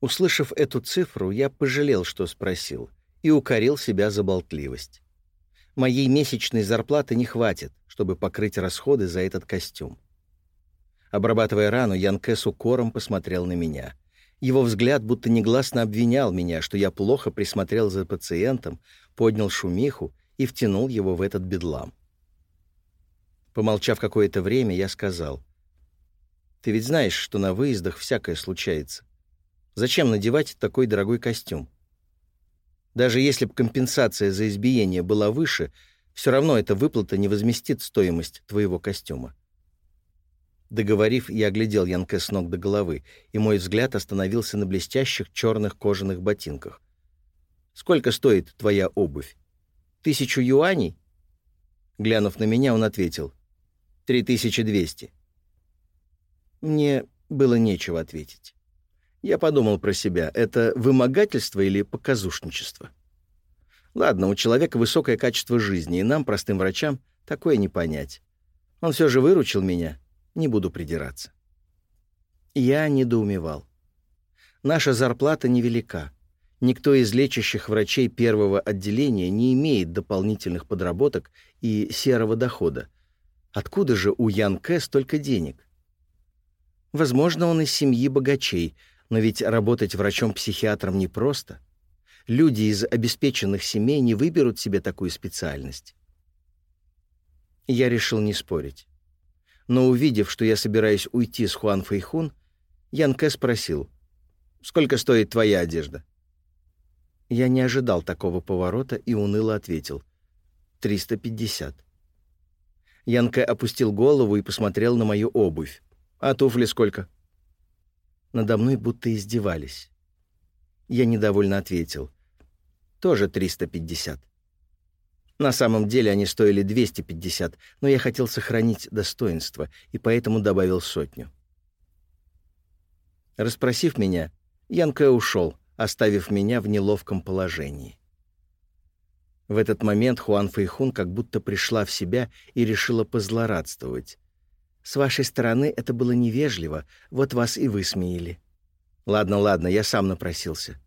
Услышав эту цифру, я пожалел, что спросил и укорил себя за болтливость. Моей месячной зарплаты не хватит, чтобы покрыть расходы за этот костюм. Обрабатывая рану, Янке с укором посмотрел на меня. Его взгляд будто негласно обвинял меня, что я плохо присмотрел за пациентом, поднял шумиху и втянул его в этот бедлам. Помолчав какое-то время, я сказал, «Ты ведь знаешь, что на выездах всякое случается. Зачем надевать такой дорогой костюм? Даже если бы компенсация за избиение была выше, все равно эта выплата не возместит стоимость твоего костюма. Договорив, я оглядел Янке с ног до головы, и мой взгляд остановился на блестящих черных кожаных ботинках. «Сколько стоит твоя обувь? Тысячу юаней?» Глянув на меня, он ответил. «Три тысячи двести». Мне было нечего ответить. Я подумал про себя, это вымогательство или показушничество? Ладно, у человека высокое качество жизни, и нам, простым врачам, такое не понять. Он все же выручил меня, не буду придираться. Я недоумевал. Наша зарплата невелика. Никто из лечащих врачей первого отделения не имеет дополнительных подработок и серого дохода. Откуда же у Ян Кэ столько денег? Возможно, он из семьи богачей, но ведь работать врачом-психиатром непросто. Люди из обеспеченных семей не выберут себе такую специальность. Я решил не спорить. Но увидев, что я собираюсь уйти с Хуан Фэйхун, Ян Кэ спросил, «Сколько стоит твоя одежда?» Я не ожидал такого поворота и уныло ответил, «350». Ян Кэ опустил голову и посмотрел на мою обувь. «А туфли сколько?» Надо мной будто издевались. Я недовольно ответил, «Тоже 350». На самом деле они стоили 250, но я хотел сохранить достоинство, и поэтому добавил сотню. Распросив меня, Янка ушел, оставив меня в неловком положении. В этот момент Хуан Фэйхун как будто пришла в себя и решила позлорадствовать. «С вашей стороны это было невежливо, вот вас и высмеяли». «Ладно, ладно, я сам напросился.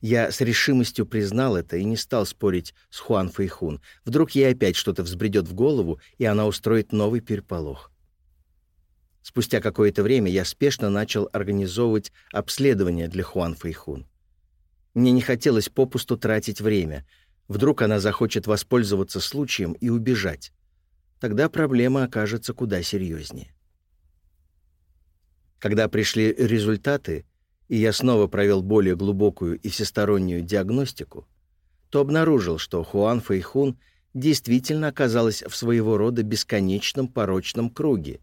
Я с решимостью признал это и не стал спорить с Хуан Фэйхун. Вдруг ей опять что-то взбредет в голову, и она устроит новый переполох. Спустя какое-то время я спешно начал организовывать обследование для Хуан Фэйхун. Мне не хотелось попусту тратить время. Вдруг она захочет воспользоваться случаем и убежать. Тогда проблема окажется куда серьезнее. Когда пришли результаты, и я снова провел более глубокую и всестороннюю диагностику, то обнаружил, что Хуан Фэйхун действительно оказалась в своего рода бесконечном порочном круге,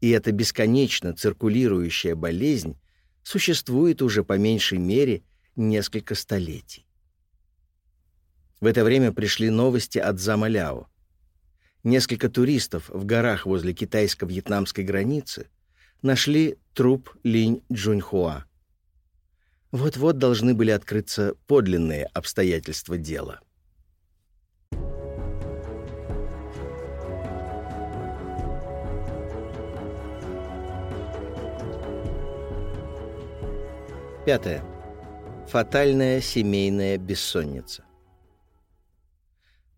и эта бесконечно циркулирующая болезнь существует уже по меньшей мере несколько столетий. В это время пришли новости от Замаляо. Несколько туристов в горах возле китайско-вьетнамской границы нашли труп Линь Джуньхуа. Вот-вот должны были открыться подлинные обстоятельства дела. Пятое. Фатальная семейная бессонница.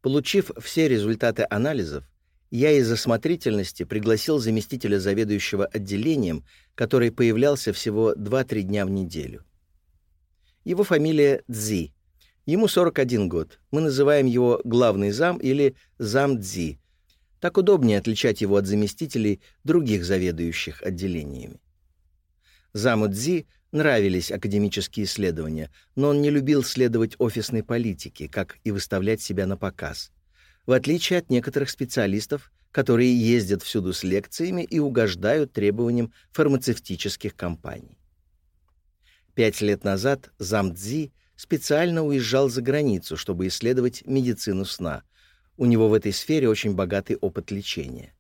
Получив все результаты анализов, я из осмотрительности пригласил заместителя заведующего отделением, который появлялся всего 2-3 дня в неделю. Его фамилия Цзи. Ему 41 год. Мы называем его главный зам или зам Цзи. Так удобнее отличать его от заместителей других заведующих отделениями. Заму Цзи нравились академические исследования, но он не любил следовать офисной политике, как и выставлять себя на показ. В отличие от некоторых специалистов, которые ездят всюду с лекциями и угождают требованиям фармацевтических компаний. Пять лет назад зам Цзи специально уезжал за границу, чтобы исследовать медицину сна. У него в этой сфере очень богатый опыт лечения.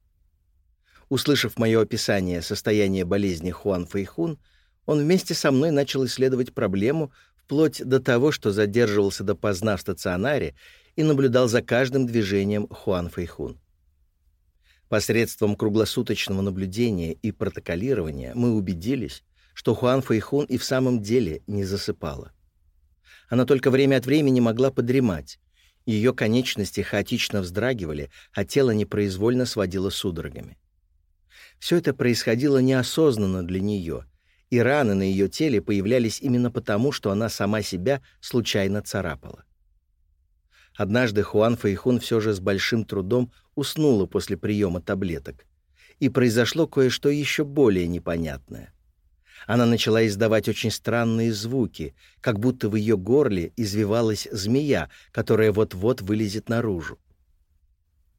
Услышав мое описание состояния болезни Хуан Фэйхун, он вместе со мной начал исследовать проблему вплоть до того, что задерживался допоздна в стационаре и наблюдал за каждым движением Хуан Фэйхун. Посредством круглосуточного наблюдения и протоколирования мы убедились, что Хуан Фэйхун и в самом деле не засыпала. Она только время от времени могла подремать. Ее конечности хаотично вздрагивали, а тело непроизвольно сводило судорогами. Все это происходило неосознанно для нее, и раны на ее теле появлялись именно потому, что она сама себя случайно царапала. Однажды Хуан Фэйхун все же с большим трудом уснула после приема таблеток. И произошло кое-что еще более непонятное. Она начала издавать очень странные звуки, как будто в ее горле извивалась змея, которая вот-вот вылезет наружу.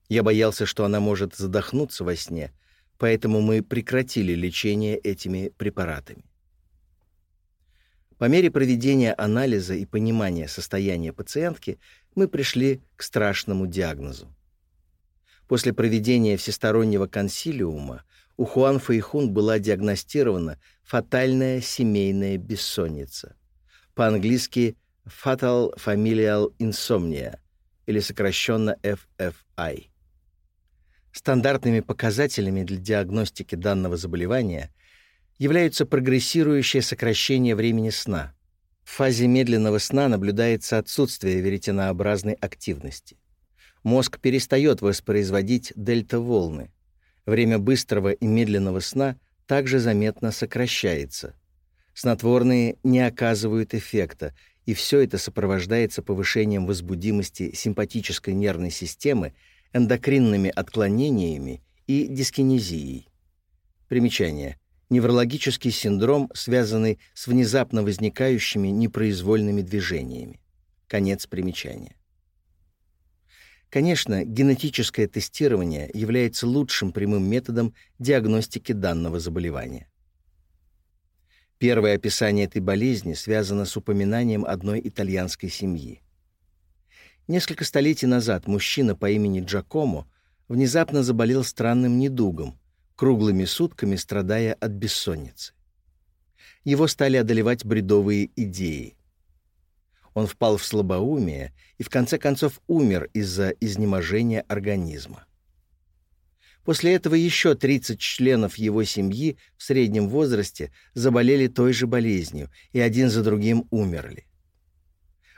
Я боялся, что она может задохнуться во сне, поэтому мы прекратили лечение этими препаратами. По мере проведения анализа и понимания состояния пациентки мы пришли к страшному диагнозу. После проведения всестороннего консилиума у Хуан Фэйхун была диагностирована фатальная семейная бессонница. По-английски Fatal Familial Insomnia или сокращенно FFI. Стандартными показателями для диагностики данного заболевания являются прогрессирующее сокращение времени сна. В фазе медленного сна наблюдается отсутствие веретенообразной активности. Мозг перестает воспроизводить дельта-волны. Время быстрого и медленного сна также заметно сокращается. Снотворные не оказывают эффекта, и все это сопровождается повышением возбудимости симпатической нервной системы, эндокринными отклонениями и дискинезией. Примечание. Неврологический синдром, связанный с внезапно возникающими непроизвольными движениями. Конец примечания. Конечно, генетическое тестирование является лучшим прямым методом диагностики данного заболевания. Первое описание этой болезни связано с упоминанием одной итальянской семьи. Несколько столетий назад мужчина по имени Джакомо внезапно заболел странным недугом, круглыми сутками страдая от бессонницы. Его стали одолевать бредовые идеи. Он впал в слабоумие и в конце концов умер из-за изнеможения организма. После этого еще 30 членов его семьи в среднем возрасте заболели той же болезнью и один за другим умерли.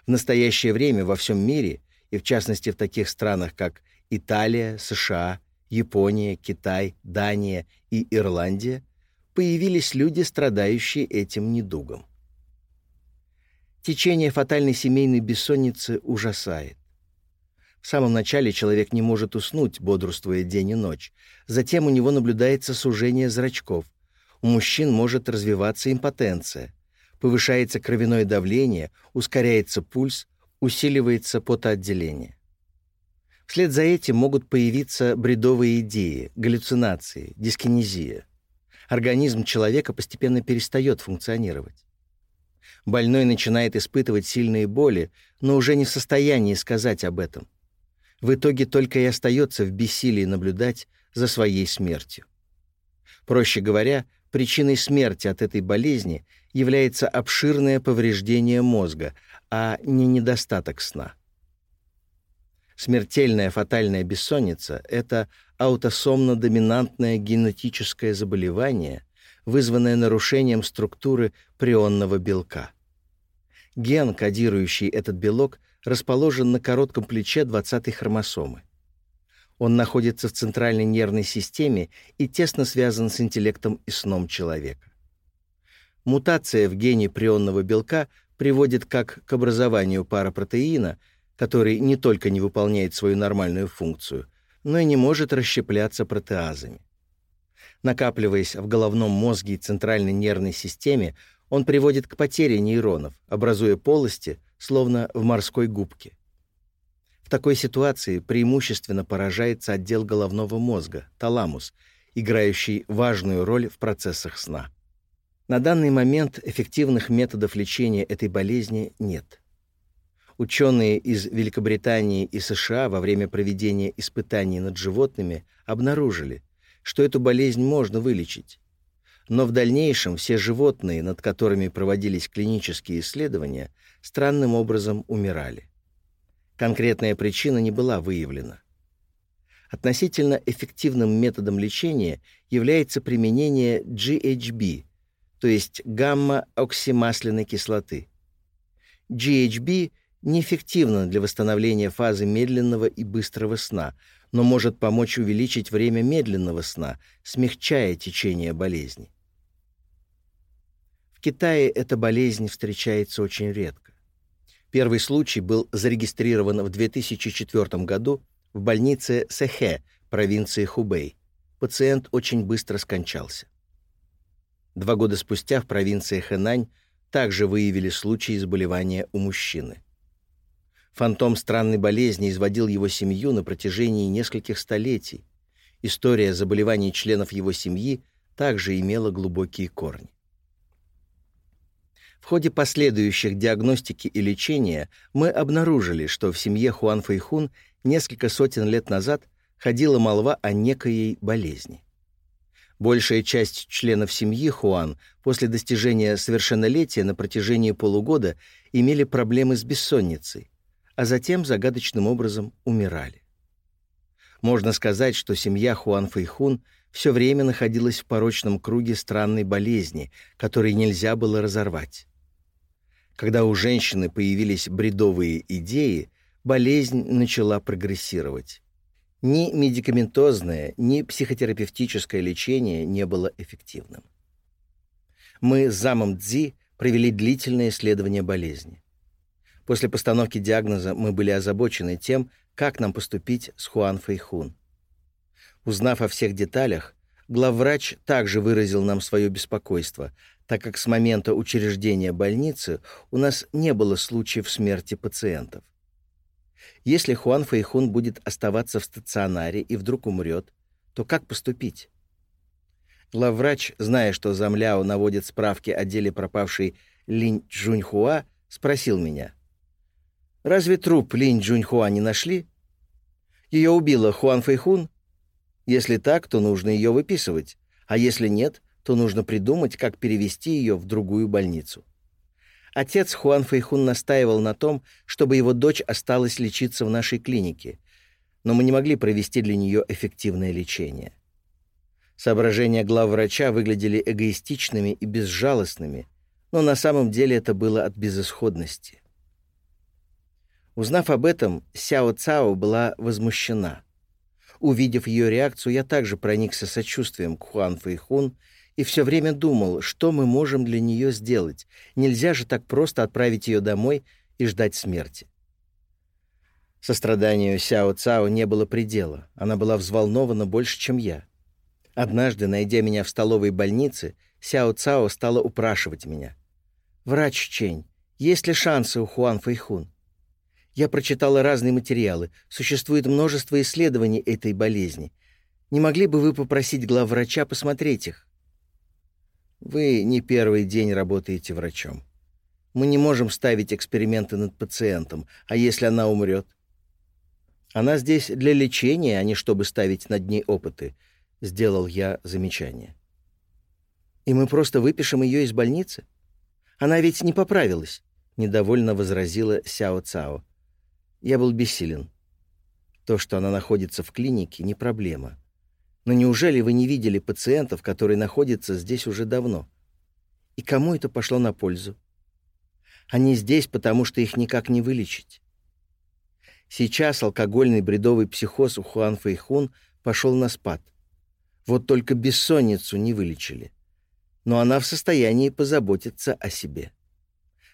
В настоящее время во всем мире, и в частности в таких странах, как Италия, США, Япония, Китай, Дания и Ирландия, появились люди, страдающие этим недугом. Течение фатальной семейной бессонницы ужасает. В самом начале человек не может уснуть, бодрствуя день и ночь. Затем у него наблюдается сужение зрачков. У мужчин может развиваться импотенция повышается кровяное давление, ускоряется пульс, усиливается потоотделение. Вслед за этим могут появиться бредовые идеи, галлюцинации, дискинезия. Организм человека постепенно перестает функционировать. Больной начинает испытывать сильные боли, но уже не в состоянии сказать об этом. В итоге только и остается в бессилии наблюдать за своей смертью. Проще говоря, причиной смерти от этой болезни является обширное повреждение мозга, а не недостаток сна. Смертельная фатальная бессонница — это аутосомно-доминантное генетическое заболевание, вызванное нарушением структуры прионного белка. Ген, кодирующий этот белок, расположен на коротком плече 20-й хромосомы. Он находится в центральной нервной системе и тесно связан с интеллектом и сном человека. Мутация в гене прионного белка приводит как к образованию парапротеина, который не только не выполняет свою нормальную функцию, но и не может расщепляться протеазами. Накапливаясь в головном мозге и центральной нервной системе, он приводит к потере нейронов, образуя полости, словно в морской губке. В такой ситуации преимущественно поражается отдел головного мозга, таламус, играющий важную роль в процессах сна. На данный момент эффективных методов лечения этой болезни нет. Ученые из Великобритании и США во время проведения испытаний над животными обнаружили, что эту болезнь можно вылечить. Но в дальнейшем все животные, над которыми проводились клинические исследования, странным образом умирали. Конкретная причина не была выявлена. Относительно эффективным методом лечения является применение GHB – то есть гамма-оксимасляной кислоты. GHB неэффективно для восстановления фазы медленного и быстрого сна, но может помочь увеличить время медленного сна, смягчая течение болезни. В Китае эта болезнь встречается очень редко. Первый случай был зарегистрирован в 2004 году в больнице Сэхэ, провинции Хубэй. Пациент очень быстро скончался. Два года спустя в провинции Хэнань также выявили случаи заболевания у мужчины. Фантом странной болезни изводил его семью на протяжении нескольких столетий, История заболеваний членов его семьи также имела глубокие корни. В ходе последующих диагностики и лечения мы обнаружили, что в семье Хуан Фэйхун несколько сотен лет назад ходила молва о некоей болезни. Большая часть членов семьи Хуан после достижения совершеннолетия на протяжении полугода имели проблемы с бессонницей, а затем загадочным образом умирали. Можно сказать, что семья Хуан Фэйхун все время находилась в порочном круге странной болезни, которой нельзя было разорвать. Когда у женщины появились бредовые идеи, болезнь начала прогрессировать. Ни медикаментозное, ни психотерапевтическое лечение не было эффективным. Мы с замом Цзи провели длительное исследование болезни. После постановки диагноза мы были озабочены тем, как нам поступить с Хуан Фэйхун. Узнав о всех деталях, главврач также выразил нам свое беспокойство, так как с момента учреждения больницы у нас не было случаев смерти пациентов. Если Хуан Фэйхун будет оставаться в стационаре и вдруг умрет, то как поступить? Главврач, зная, что Замляо наводит справки о деле пропавшей Линь Джуньхуа, спросил меня. «Разве труп Линь Джуньхуа не нашли? Ее убила Хуан Фэйхун? Если так, то нужно ее выписывать, а если нет, то нужно придумать, как перевести ее в другую больницу». Отец Хуан Фэйхун настаивал на том, чтобы его дочь осталась лечиться в нашей клинике, но мы не могли провести для нее эффективное лечение. Соображения главврача выглядели эгоистичными и безжалостными, но на самом деле это было от безысходности. Узнав об этом, Сяо Цао была возмущена. Увидев ее реакцию, я также проникся сочувствием к Хуан Фэйхун и все время думал, что мы можем для нее сделать. Нельзя же так просто отправить ее домой и ждать смерти. Состраданию Сяо Цао не было предела. Она была взволнована больше, чем я. Однажды, найдя меня в столовой больнице, Сяо Цао стала упрашивать меня. «Врач Чень, есть ли шансы у Хуан Фэйхун?» Я прочитала разные материалы. Существует множество исследований этой болезни. Не могли бы вы попросить главврача посмотреть их? Вы не первый день работаете врачом. Мы не можем ставить эксперименты над пациентом, а если она умрет? Она здесь для лечения, а не чтобы ставить над ней опыты, — сделал я замечание. И мы просто выпишем ее из больницы? Она ведь не поправилась, — недовольно возразила Сяо Цао. Я был бессилен. То, что она находится в клинике, не проблема. Но неужели вы не видели пациентов, которые находятся здесь уже давно? И кому это пошло на пользу? Они здесь, потому что их никак не вылечить. Сейчас алкогольный бредовый психоз у Хуан Фэйхун пошел на спад. Вот только бессонницу не вылечили. Но она в состоянии позаботиться о себе.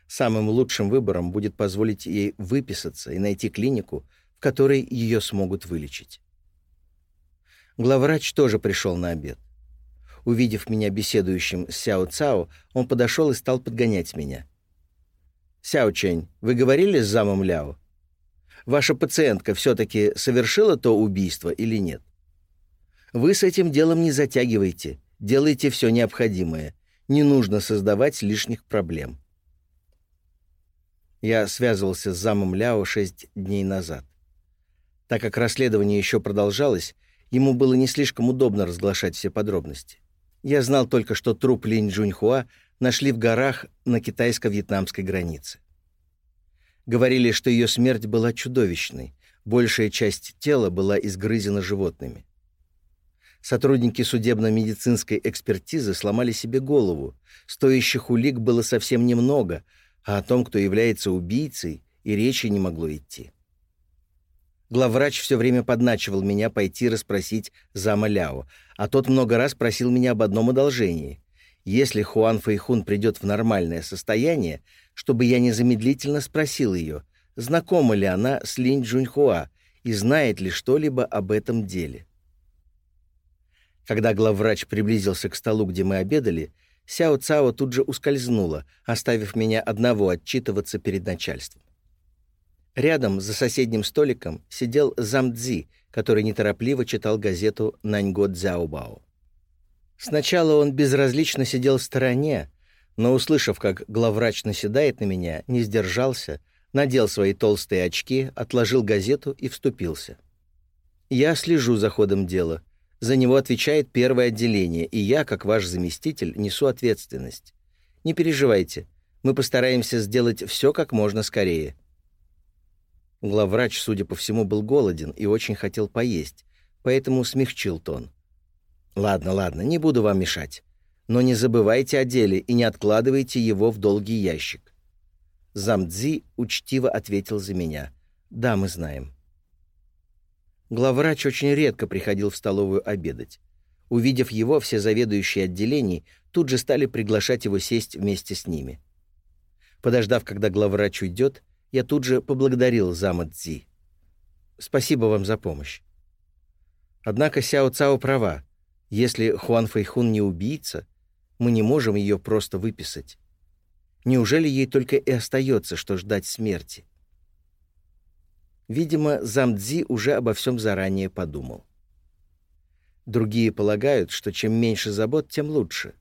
Самым лучшим выбором будет позволить ей выписаться и найти клинику, в которой ее смогут вылечить. Главврач тоже пришел на обед. Увидев меня беседующим с Сяо Цао, он подошел и стал подгонять меня. «Сяо Чэнь, вы говорили с замом Ляо? Ваша пациентка все-таки совершила то убийство или нет? Вы с этим делом не затягивайте, делайте все необходимое. Не нужно создавать лишних проблем». Я связывался с замом Ляо шесть дней назад. Так как расследование еще продолжалось, Ему было не слишком удобно разглашать все подробности. Я знал только, что труп Линь Джуньхуа нашли в горах на китайско-вьетнамской границе. Говорили, что ее смерть была чудовищной, большая часть тела была изгрызена животными. Сотрудники судебно-медицинской экспертизы сломали себе голову. Стоящих улик было совсем немного, а о том, кто является убийцей, и речи не могло идти. Главврач все время подначивал меня пойти расспросить зама Ляо, а тот много раз просил меня об одном одолжении. Если Хуан Фэйхун придет в нормальное состояние, чтобы я незамедлительно спросил ее, знакома ли она с Линь Джуньхуа и знает ли что-либо об этом деле. Когда главврач приблизился к столу, где мы обедали, Сяо Цао тут же ускользнула, оставив меня одного отчитываться перед начальством. Рядом, за соседним столиком, сидел Замдзи, который неторопливо читал газету «Наньго Цзяобао». Сначала он безразлично сидел в стороне, но, услышав, как главврач наседает на меня, не сдержался, надел свои толстые очки, отложил газету и вступился. «Я слежу за ходом дела. За него отвечает первое отделение, и я, как ваш заместитель, несу ответственность. Не переживайте, мы постараемся сделать все как можно скорее». Главврач, судя по всему, был голоден и очень хотел поесть, поэтому смягчил тон. «Ладно, ладно, не буду вам мешать. Но не забывайте о деле и не откладывайте его в долгий ящик». Замдзи учтиво ответил за меня. «Да, мы знаем». Главврач очень редко приходил в столовую обедать. Увидев его, все заведующие отделений тут же стали приглашать его сесть вместе с ними. Подождав, когда главврач уйдет, я тут же поблагодарил зама Цзи. «Спасибо вам за помощь». Однако Сяо Цао права. Если Хуан Фэйхун не убийца, мы не можем ее просто выписать. Неужели ей только и остается, что ждать смерти? Видимо, зам Цзи уже обо всем заранее подумал. Другие полагают, что чем меньше забот, тем лучше.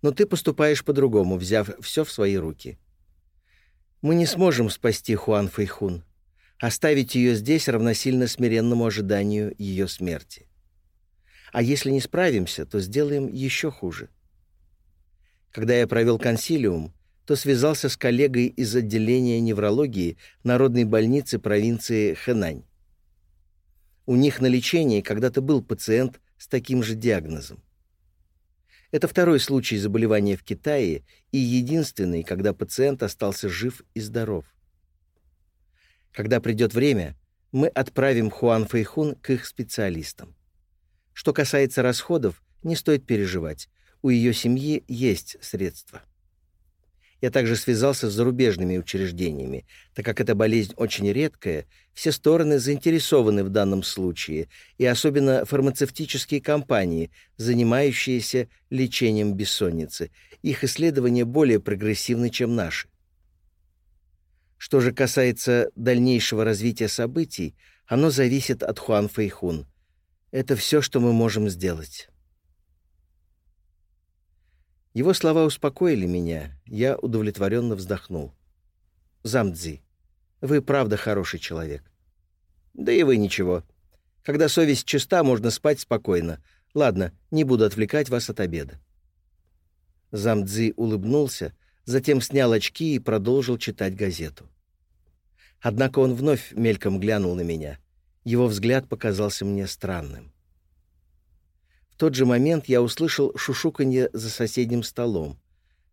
Но ты поступаешь по-другому, взяв все в свои руки. Мы не сможем спасти Хуан Фэйхун. Оставить ее здесь равносильно смиренному ожиданию ее смерти. А если не справимся, то сделаем еще хуже. Когда я провел консилиум, то связался с коллегой из отделения неврологии Народной больницы провинции Хэнань. У них на лечении когда-то был пациент с таким же диагнозом. Это второй случай заболевания в Китае и единственный, когда пациент остался жив и здоров. Когда придет время, мы отправим Хуан Фэйхун к их специалистам. Что касается расходов, не стоит переживать. У ее семьи есть средства. Я также связался с зарубежными учреждениями, так как эта болезнь очень редкая, все стороны заинтересованы в данном случае, и особенно фармацевтические компании, занимающиеся лечением бессонницы. Их исследования более прогрессивны, чем наши. Что же касается дальнейшего развития событий, оно зависит от Хуан Фэйхун. Это все, что мы можем сделать. Его слова успокоили меня, я удовлетворенно вздохнул. «Замдзи, вы правда хороший человек». «Да и вы ничего. Когда совесть чиста, можно спать спокойно. Ладно, не буду отвлекать вас от обеда». Замдзи улыбнулся, затем снял очки и продолжил читать газету. Однако он вновь мельком глянул на меня. Его взгляд показался мне странным тот же момент я услышал шушуканье за соседним столом.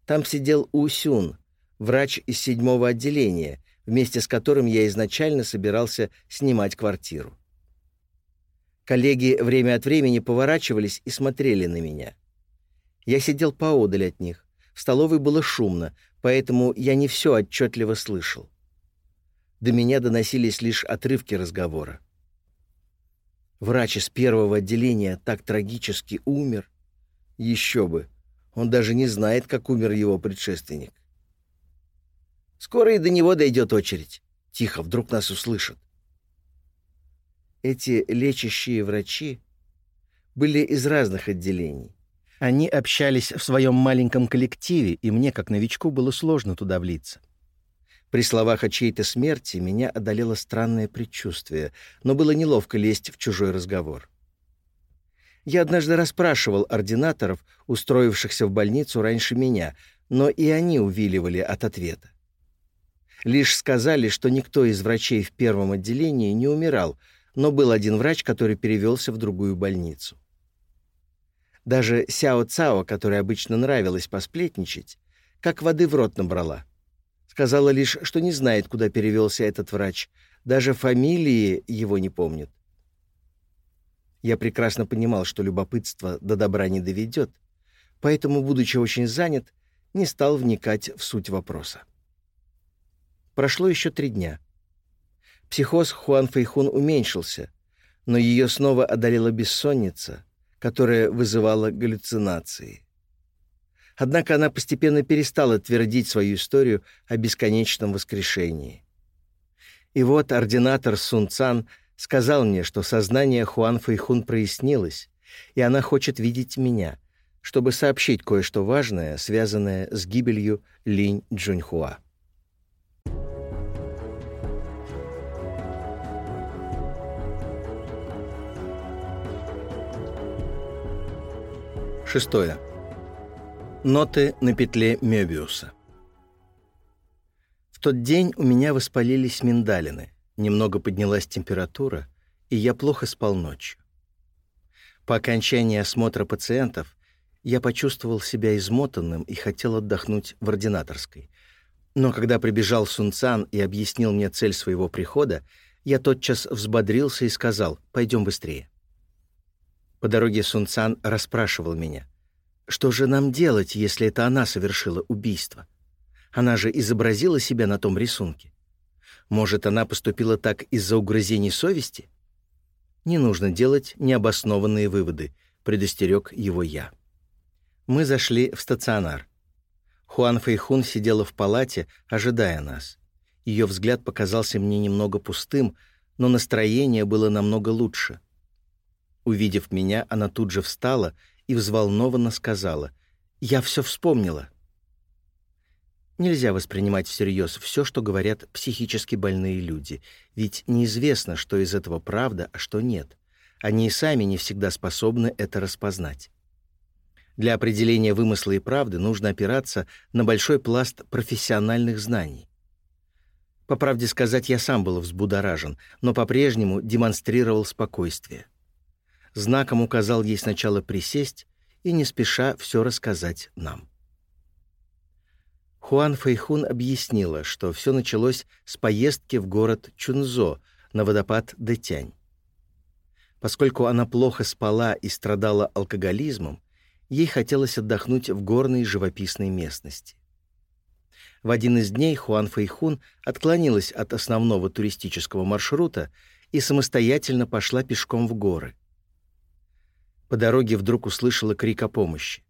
Там сидел Усюн, врач из седьмого отделения, вместе с которым я изначально собирался снимать квартиру. Коллеги время от времени поворачивались и смотрели на меня. Я сидел поодаль от них. В столовой было шумно, поэтому я не все отчетливо слышал. До меня доносились лишь отрывки разговора. Врач из первого отделения так трагически умер. Еще бы. Он даже не знает, как умер его предшественник. Скоро и до него дойдет очередь. Тихо, вдруг нас услышат. Эти лечащие врачи были из разных отделений. Они общались в своем маленьком коллективе, и мне, как новичку, было сложно туда влиться. При словах о чьей-то смерти меня одолело странное предчувствие, но было неловко лезть в чужой разговор. Я однажды расспрашивал ординаторов, устроившихся в больницу раньше меня, но и они увиливали от ответа. Лишь сказали, что никто из врачей в первом отделении не умирал, но был один врач, который перевелся в другую больницу. Даже Сяо Цао, которой обычно нравилось посплетничать, как воды в рот набрала — Сказала лишь, что не знает, куда перевелся этот врач. Даже фамилии его не помнит. Я прекрасно понимал, что любопытство до добра не доведет, поэтому, будучи очень занят, не стал вникать в суть вопроса. Прошло еще три дня. Психоз Хуан Фэйхун уменьшился, но ее снова одолела бессонница, которая вызывала галлюцинации. Однако она постепенно перестала твердить свою историю о бесконечном воскрешении. И вот ординатор Сун Цан сказал мне, что сознание Хуан Фэйхун прояснилось, и она хочет видеть меня, чтобы сообщить кое-что важное, связанное с гибелью Линь Джуньхуа. Шестое. Ноты на петле Мёбиуса. В тот день у меня воспалились миндалины, немного поднялась температура, и я плохо спал ночью. По окончании осмотра пациентов я почувствовал себя измотанным и хотел отдохнуть в ординаторской. Но когда прибежал Сунцан и объяснил мне цель своего прихода, я тотчас взбодрился и сказал «пойдем быстрее». По дороге Сунцан расспрашивал меня, что же нам делать, если это она совершила убийство? Она же изобразила себя на том рисунке. Может, она поступила так из-за угрызений совести? Не нужно делать необоснованные выводы, предостерег его я. Мы зашли в стационар. Хуан Фэйхун сидела в палате, ожидая нас. Ее взгляд показался мне немного пустым, но настроение было намного лучше. Увидев меня, она тут же встала и взволнованно сказала, «Я все вспомнила». Нельзя воспринимать всерьез все, что говорят психически больные люди, ведь неизвестно, что из этого правда, а что нет. Они и сами не всегда способны это распознать. Для определения вымысла и правды нужно опираться на большой пласт профессиональных знаний. По правде сказать, я сам был взбудоражен, но по-прежнему демонстрировал спокойствие знаком указал ей сначала присесть и не спеша все рассказать нам. Хуан Фэйхун объяснила, что все началось с поездки в город Чунзо на водопад Дэтянь. Поскольку она плохо спала и страдала алкоголизмом, ей хотелось отдохнуть в горной живописной местности. В один из дней Хуан Фэйхун отклонилась от основного туристического маршрута и самостоятельно пошла пешком в горы. По дороге вдруг услышала крик о помощи.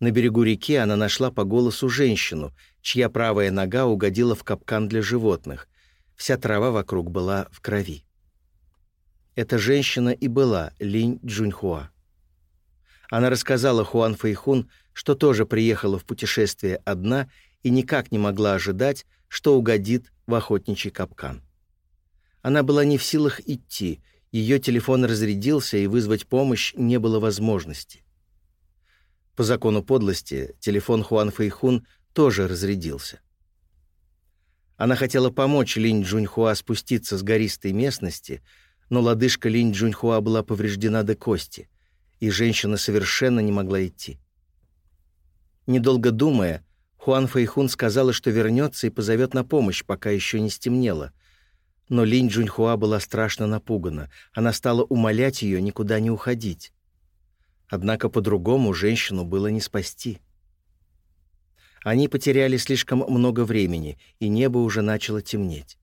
На берегу реки она нашла по голосу женщину, чья правая нога угодила в капкан для животных. Вся трава вокруг была в крови. Эта женщина и была Линь Джуньхуа. Она рассказала Хуан Фэйхун, что тоже приехала в путешествие одна и никак не могла ожидать, что угодит в охотничий капкан. Она была не в силах идти ее телефон разрядился, и вызвать помощь не было возможности. По закону подлости, телефон Хуан Фэйхун тоже разрядился. Она хотела помочь Линь Джуньхуа спуститься с гористой местности, но лодыжка Линь Джуньхуа была повреждена до кости, и женщина совершенно не могла идти. Недолго думая, Хуан Фэйхун сказала, что вернется и позовет на помощь, пока еще не стемнело, но Линь Джуньхуа была страшно напугана. Она стала умолять ее никуда не уходить. Однако по-другому женщину было не спасти. Они потеряли слишком много времени, и небо уже начало темнеть.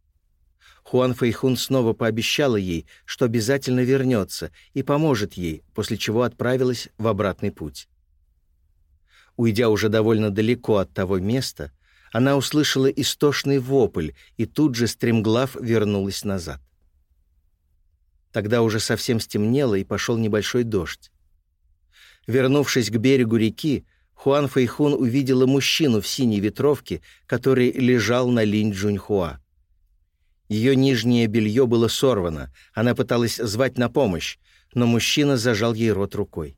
Хуан Фэйхун снова пообещала ей, что обязательно вернется и поможет ей, после чего отправилась в обратный путь. Уйдя уже довольно далеко от того места, она услышала истошный вопль и тут же, стремглав, вернулась назад. Тогда уже совсем стемнело, и пошел небольшой дождь. Вернувшись к берегу реки, Хуан Фэйхун увидела мужчину в синей ветровке, который лежал на линь Джуньхуа. Ее нижнее белье было сорвано, она пыталась звать на помощь, но мужчина зажал ей рот рукой.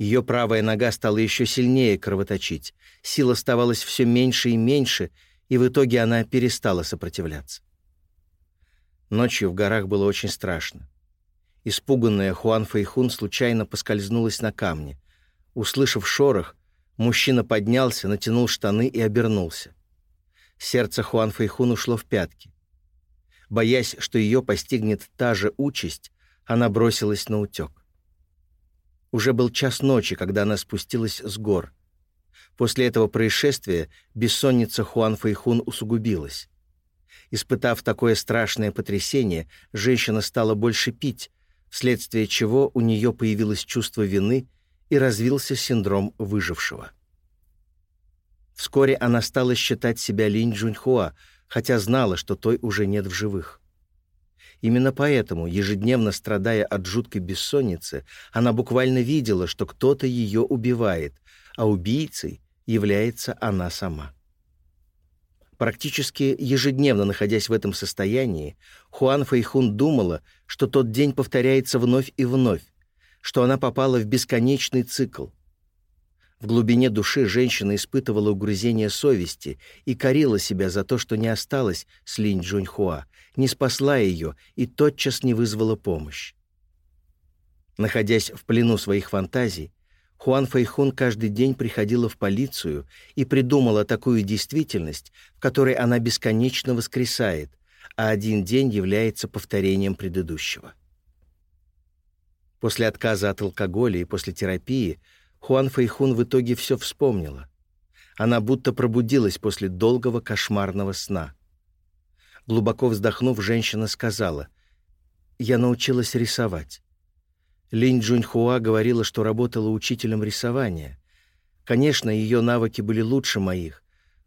Ее правая нога стала еще сильнее кровоточить. Сил оставалось все меньше и меньше, и в итоге она перестала сопротивляться. Ночью в горах было очень страшно. Испуганная Хуан Фэйхун случайно поскользнулась на камне. Услышав шорох, мужчина поднялся, натянул штаны и обернулся. Сердце Хуан Фэйхун ушло в пятки. Боясь, что ее постигнет та же участь, она бросилась на утек. Уже был час ночи, когда она спустилась с гор. После этого происшествия бессонница Хуан Фэйхун усугубилась. Испытав такое страшное потрясение, женщина стала больше пить, вследствие чего у нее появилось чувство вины и развился синдром выжившего. Вскоре она стала считать себя Линь Джуньхуа, хотя знала, что той уже нет в живых. Именно поэтому, ежедневно страдая от жуткой бессонницы, она буквально видела, что кто-то ее убивает, а убийцей является она сама. Практически ежедневно находясь в этом состоянии, Хуан Фэйхун думала, что тот день повторяется вновь и вновь, что она попала в бесконечный цикл. В глубине души женщина испытывала угрызение совести и корила себя за то, что не осталась с Линь Джуньхуа, не спасла ее и тотчас не вызвала помощь. Находясь в плену своих фантазий, Хуан Фэйхун каждый день приходила в полицию и придумала такую действительность, в которой она бесконечно воскресает, а один день является повторением предыдущего. После отказа от алкоголя и после терапии Хуан Фэйхун в итоге все вспомнила. Она будто пробудилась после долгого кошмарного сна. Глубоко вздохнув, женщина сказала, «Я научилась рисовать». Линь Джуньхуа говорила, что работала учителем рисования. Конечно, ее навыки были лучше моих,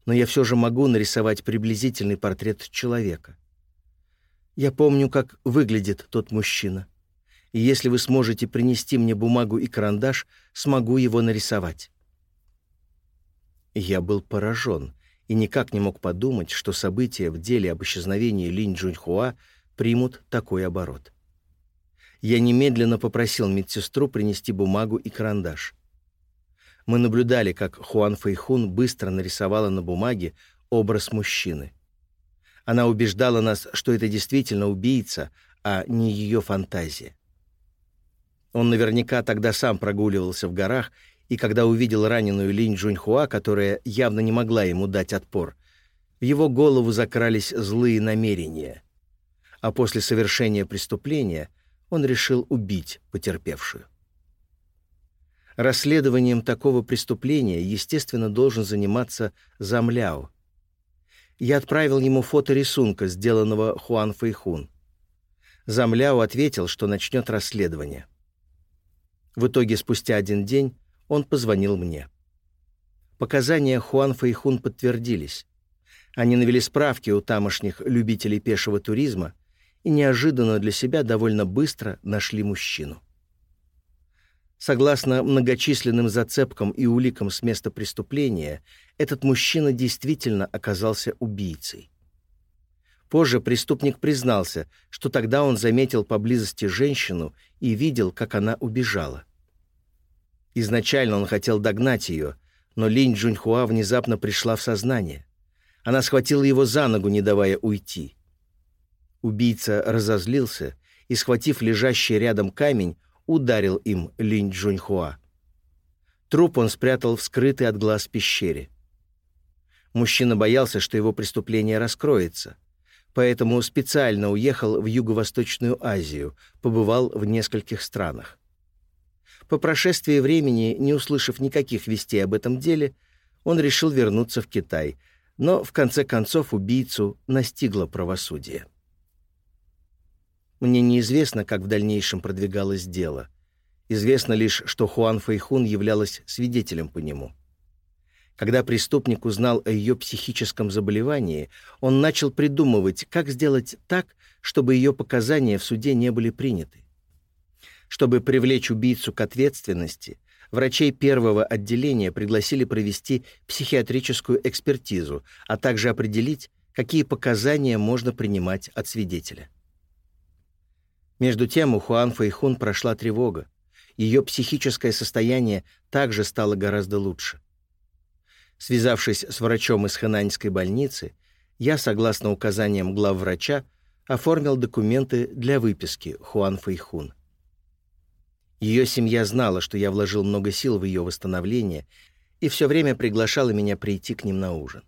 но я все же могу нарисовать приблизительный портрет человека. Я помню, как выглядит тот мужчина и если вы сможете принести мне бумагу и карандаш, смогу его нарисовать». Я был поражен и никак не мог подумать, что события в деле об исчезновении Линь Джуньхуа примут такой оборот. Я немедленно попросил медсестру принести бумагу и карандаш. Мы наблюдали, как Хуан Фэйхун быстро нарисовала на бумаге образ мужчины. Она убеждала нас, что это действительно убийца, а не ее фантазия. Он наверняка тогда сам прогуливался в горах, и когда увидел раненую Линь Джуньхуа, которая явно не могла ему дать отпор, в его голову закрались злые намерения. А после совершения преступления он решил убить потерпевшую. Расследованием такого преступления, естественно, должен заниматься Замляо. Я отправил ему фото рисунка, сделанного Хуан Фэйхун. Замляо ответил, что начнет расследование. В итоге, спустя один день, он позвонил мне. Показания Хуан Фэйхун подтвердились. Они навели справки у тамошних любителей пешего туризма и неожиданно для себя довольно быстро нашли мужчину. Согласно многочисленным зацепкам и уликам с места преступления, этот мужчина действительно оказался убийцей. Позже преступник признался, что тогда он заметил поблизости женщину и видел, как она убежала. Изначально он хотел догнать ее, но Линь Джуньхуа внезапно пришла в сознание. Она схватила его за ногу, не давая уйти. Убийца разозлился и, схватив лежащий рядом камень, ударил им Линь Джуньхуа. Труп он спрятал в скрытой от глаз пещере. Мужчина боялся, что его преступление раскроется поэтому специально уехал в Юго-Восточную Азию, побывал в нескольких странах. По прошествии времени, не услышав никаких вестей об этом деле, он решил вернуться в Китай, но в конце концов убийцу настигло правосудие. Мне неизвестно, как в дальнейшем продвигалось дело. Известно лишь, что Хуан Фэйхун являлась свидетелем по нему. Когда преступник узнал о ее психическом заболевании, он начал придумывать, как сделать так, чтобы ее показания в суде не были приняты. Чтобы привлечь убийцу к ответственности, врачей первого отделения пригласили провести психиатрическую экспертизу, а также определить, какие показания можно принимать от свидетеля. Между тем у Хуан Фэйхун прошла тревога. Ее психическое состояние также стало гораздо лучше. Связавшись с врачом из Хэнаньской больницы, я, согласно указаниям главврача, оформил документы для выписки Хуан Фэйхун. Ее семья знала, что я вложил много сил в ее восстановление и все время приглашала меня прийти к ним на ужин.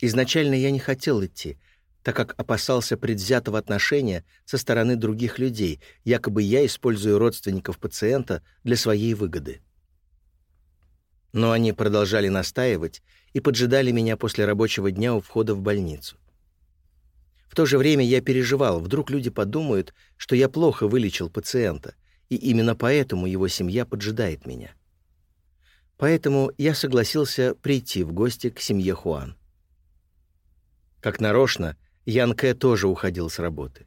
Изначально я не хотел идти, так как опасался предвзятого отношения со стороны других людей, якобы я использую родственников пациента для своей выгоды. Но они продолжали настаивать и поджидали меня после рабочего дня у входа в больницу. В то же время я переживал, вдруг люди подумают, что я плохо вылечил пациента, и именно поэтому его семья поджидает меня. Поэтому я согласился прийти в гости к семье Хуан. Как нарочно, Ян Кэ тоже уходил с работы.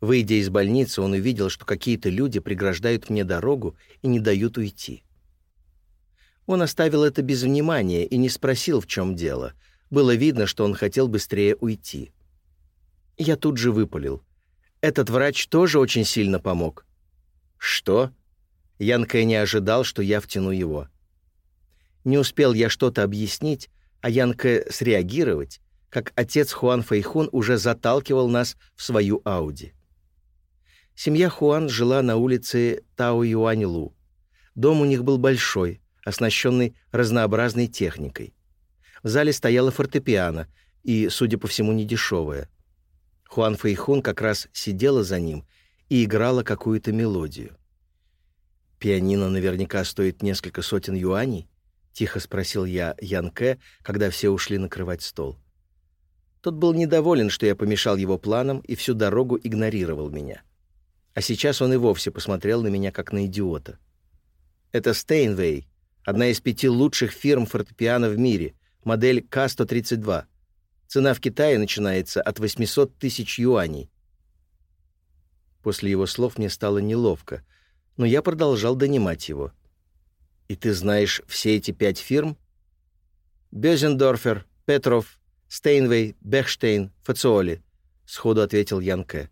Выйдя из больницы, он увидел, что какие-то люди преграждают мне дорогу и не дают уйти. Он оставил это без внимания и не спросил, в чем дело. Было видно, что он хотел быстрее уйти. Я тут же выпалил. Этот врач тоже очень сильно помог. «Что?» Янка не ожидал, что я втяну его. Не успел я что-то объяснить, а Янка среагировать, как отец Хуан Фэйхун уже заталкивал нас в свою Ауди. Семья Хуан жила на улице Тао-Юань-Лу. Дом у них был большой, оснащенный разнообразной техникой. В зале стояла фортепиано, и, судя по всему, недешевая. Хуан Фэйхун как раз сидела за ним и играла какую-то мелодию. «Пианино наверняка стоит несколько сотен юаней?» — тихо спросил я Ян Кэ, когда все ушли накрывать стол. Тот был недоволен, что я помешал его планам и всю дорогу игнорировал меня. А сейчас он и вовсе посмотрел на меня как на идиота. Это Стейнвей, одна из пяти лучших фирм фортепиано в мире, модель К-132. Цена в Китае начинается от 800 тысяч юаней. После его слов мне стало неловко, но я продолжал донимать его. «И ты знаешь все эти пять фирм?» «Бёзендорфер, Петров, Стейнвей, Бехштейн, Фациоли», — сходу ответил Янке.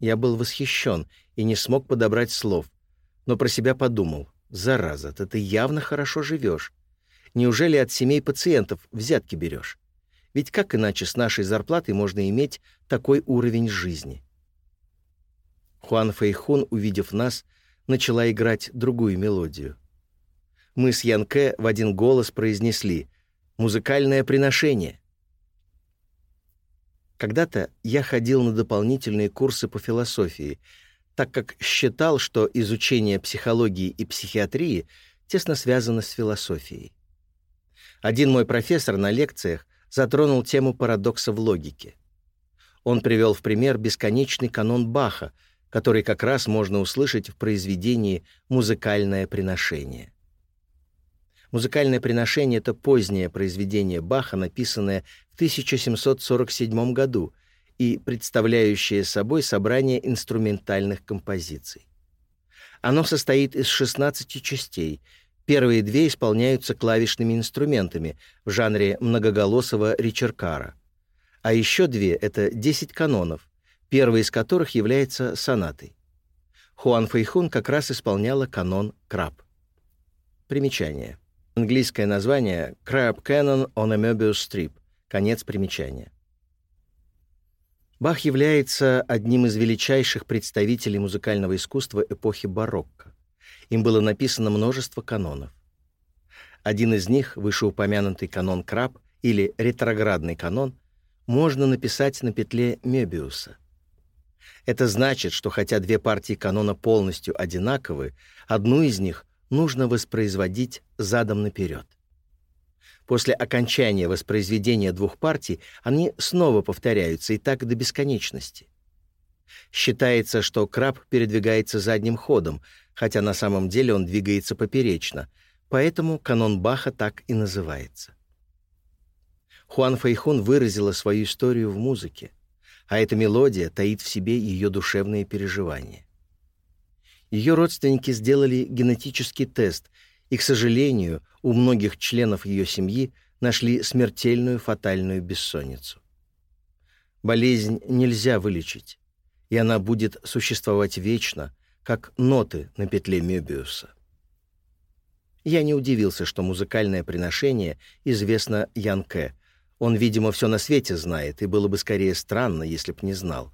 Я был восхищен и не смог подобрать слов, но про себя подумал. «Зараза, ты, ты явно хорошо живешь. Неужели от семей пациентов взятки берешь? Ведь как иначе с нашей зарплатой можно иметь такой уровень жизни?» Хуан Фэйхун, увидев нас, начала играть другую мелодию. Мы с Янке в один голос произнесли «Музыкальное приношение». Когда-то я ходил на дополнительные курсы по философии, так как считал, что изучение психологии и психиатрии тесно связано с философией. Один мой профессор на лекциях затронул тему парадокса в логике. Он привел в пример бесконечный канон Баха — который как раз можно услышать в произведении «Музыкальное приношение». «Музыкальное приношение» — это позднее произведение Баха, написанное в 1747 году и представляющее собой собрание инструментальных композиций. Оно состоит из 16 частей. Первые две исполняются клавишными инструментами в жанре многоголосого ричеркара. А еще две — это 10 канонов — первый из которых является сонатой. Хуан Фэйхун как раз исполняла канон «Краб». Примечание. Английское название «Crab Canon on a Möbius Strip». Конец примечания. Бах является одним из величайших представителей музыкального искусства эпохи барокко. Им было написано множество канонов. Один из них, вышеупомянутый канон Краб или ретроградный канон, можно написать на петле Мебиуса. Это значит, что хотя две партии канона полностью одинаковы, одну из них нужно воспроизводить задом наперед. После окончания воспроизведения двух партий они снова повторяются и так до бесконечности. Считается, что краб передвигается задним ходом, хотя на самом деле он двигается поперечно, поэтому канон Баха так и называется. Хуан Фэйхун выразила свою историю в музыке а эта мелодия таит в себе ее душевные переживания. Ее родственники сделали генетический тест, и, к сожалению, у многих членов ее семьи нашли смертельную фатальную бессонницу. Болезнь нельзя вылечить, и она будет существовать вечно, как ноты на петле Мёбиуса. Я не удивился, что музыкальное приношение известно Янке, он, видимо, все на свете знает, и было бы скорее странно, если б не знал.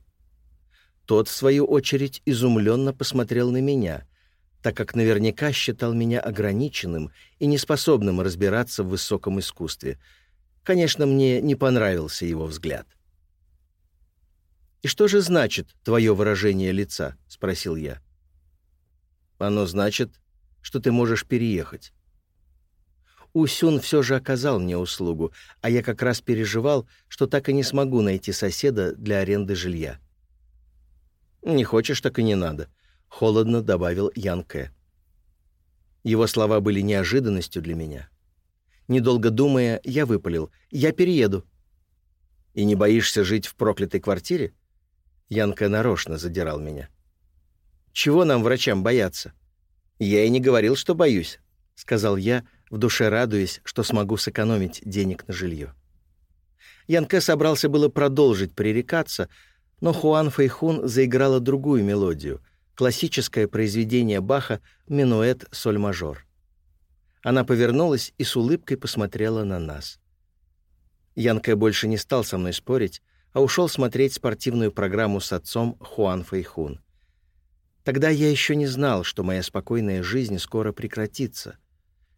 Тот, в свою очередь, изумленно посмотрел на меня, так как наверняка считал меня ограниченным и неспособным разбираться в высоком искусстве. Конечно, мне не понравился его взгляд. «И что же значит твое выражение лица?» — спросил я. «Оно значит, что ты можешь переехать. Усюн все же оказал мне услугу, а я как раз переживал, что так и не смогу найти соседа для аренды жилья. «Не хочешь, так и не надо», — холодно добавил Ян. Его слова были неожиданностью для меня. Недолго думая, я выпалил. «Я перееду». И не боишься жить в проклятой квартире? Янка нарочно задирал меня. Чего нам, врачам, бояться? Я и не говорил, что боюсь, сказал я, в душе радуясь, что смогу сэкономить денег на жилье. Янке собрался было продолжить пререкаться, но Хуан Фэйхун заиграла другую мелодию, классическое произведение Баха «Минуэт соль-мажор». Она повернулась и с улыбкой посмотрела на нас. Янке больше не стал со мной спорить, а ушел смотреть спортивную программу с отцом Хуан Фэйхун. Тогда я еще не знал, что моя спокойная жизнь скоро прекратится,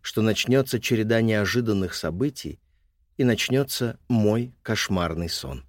что начнется череда неожиданных событий и начнется мой кошмарный сон.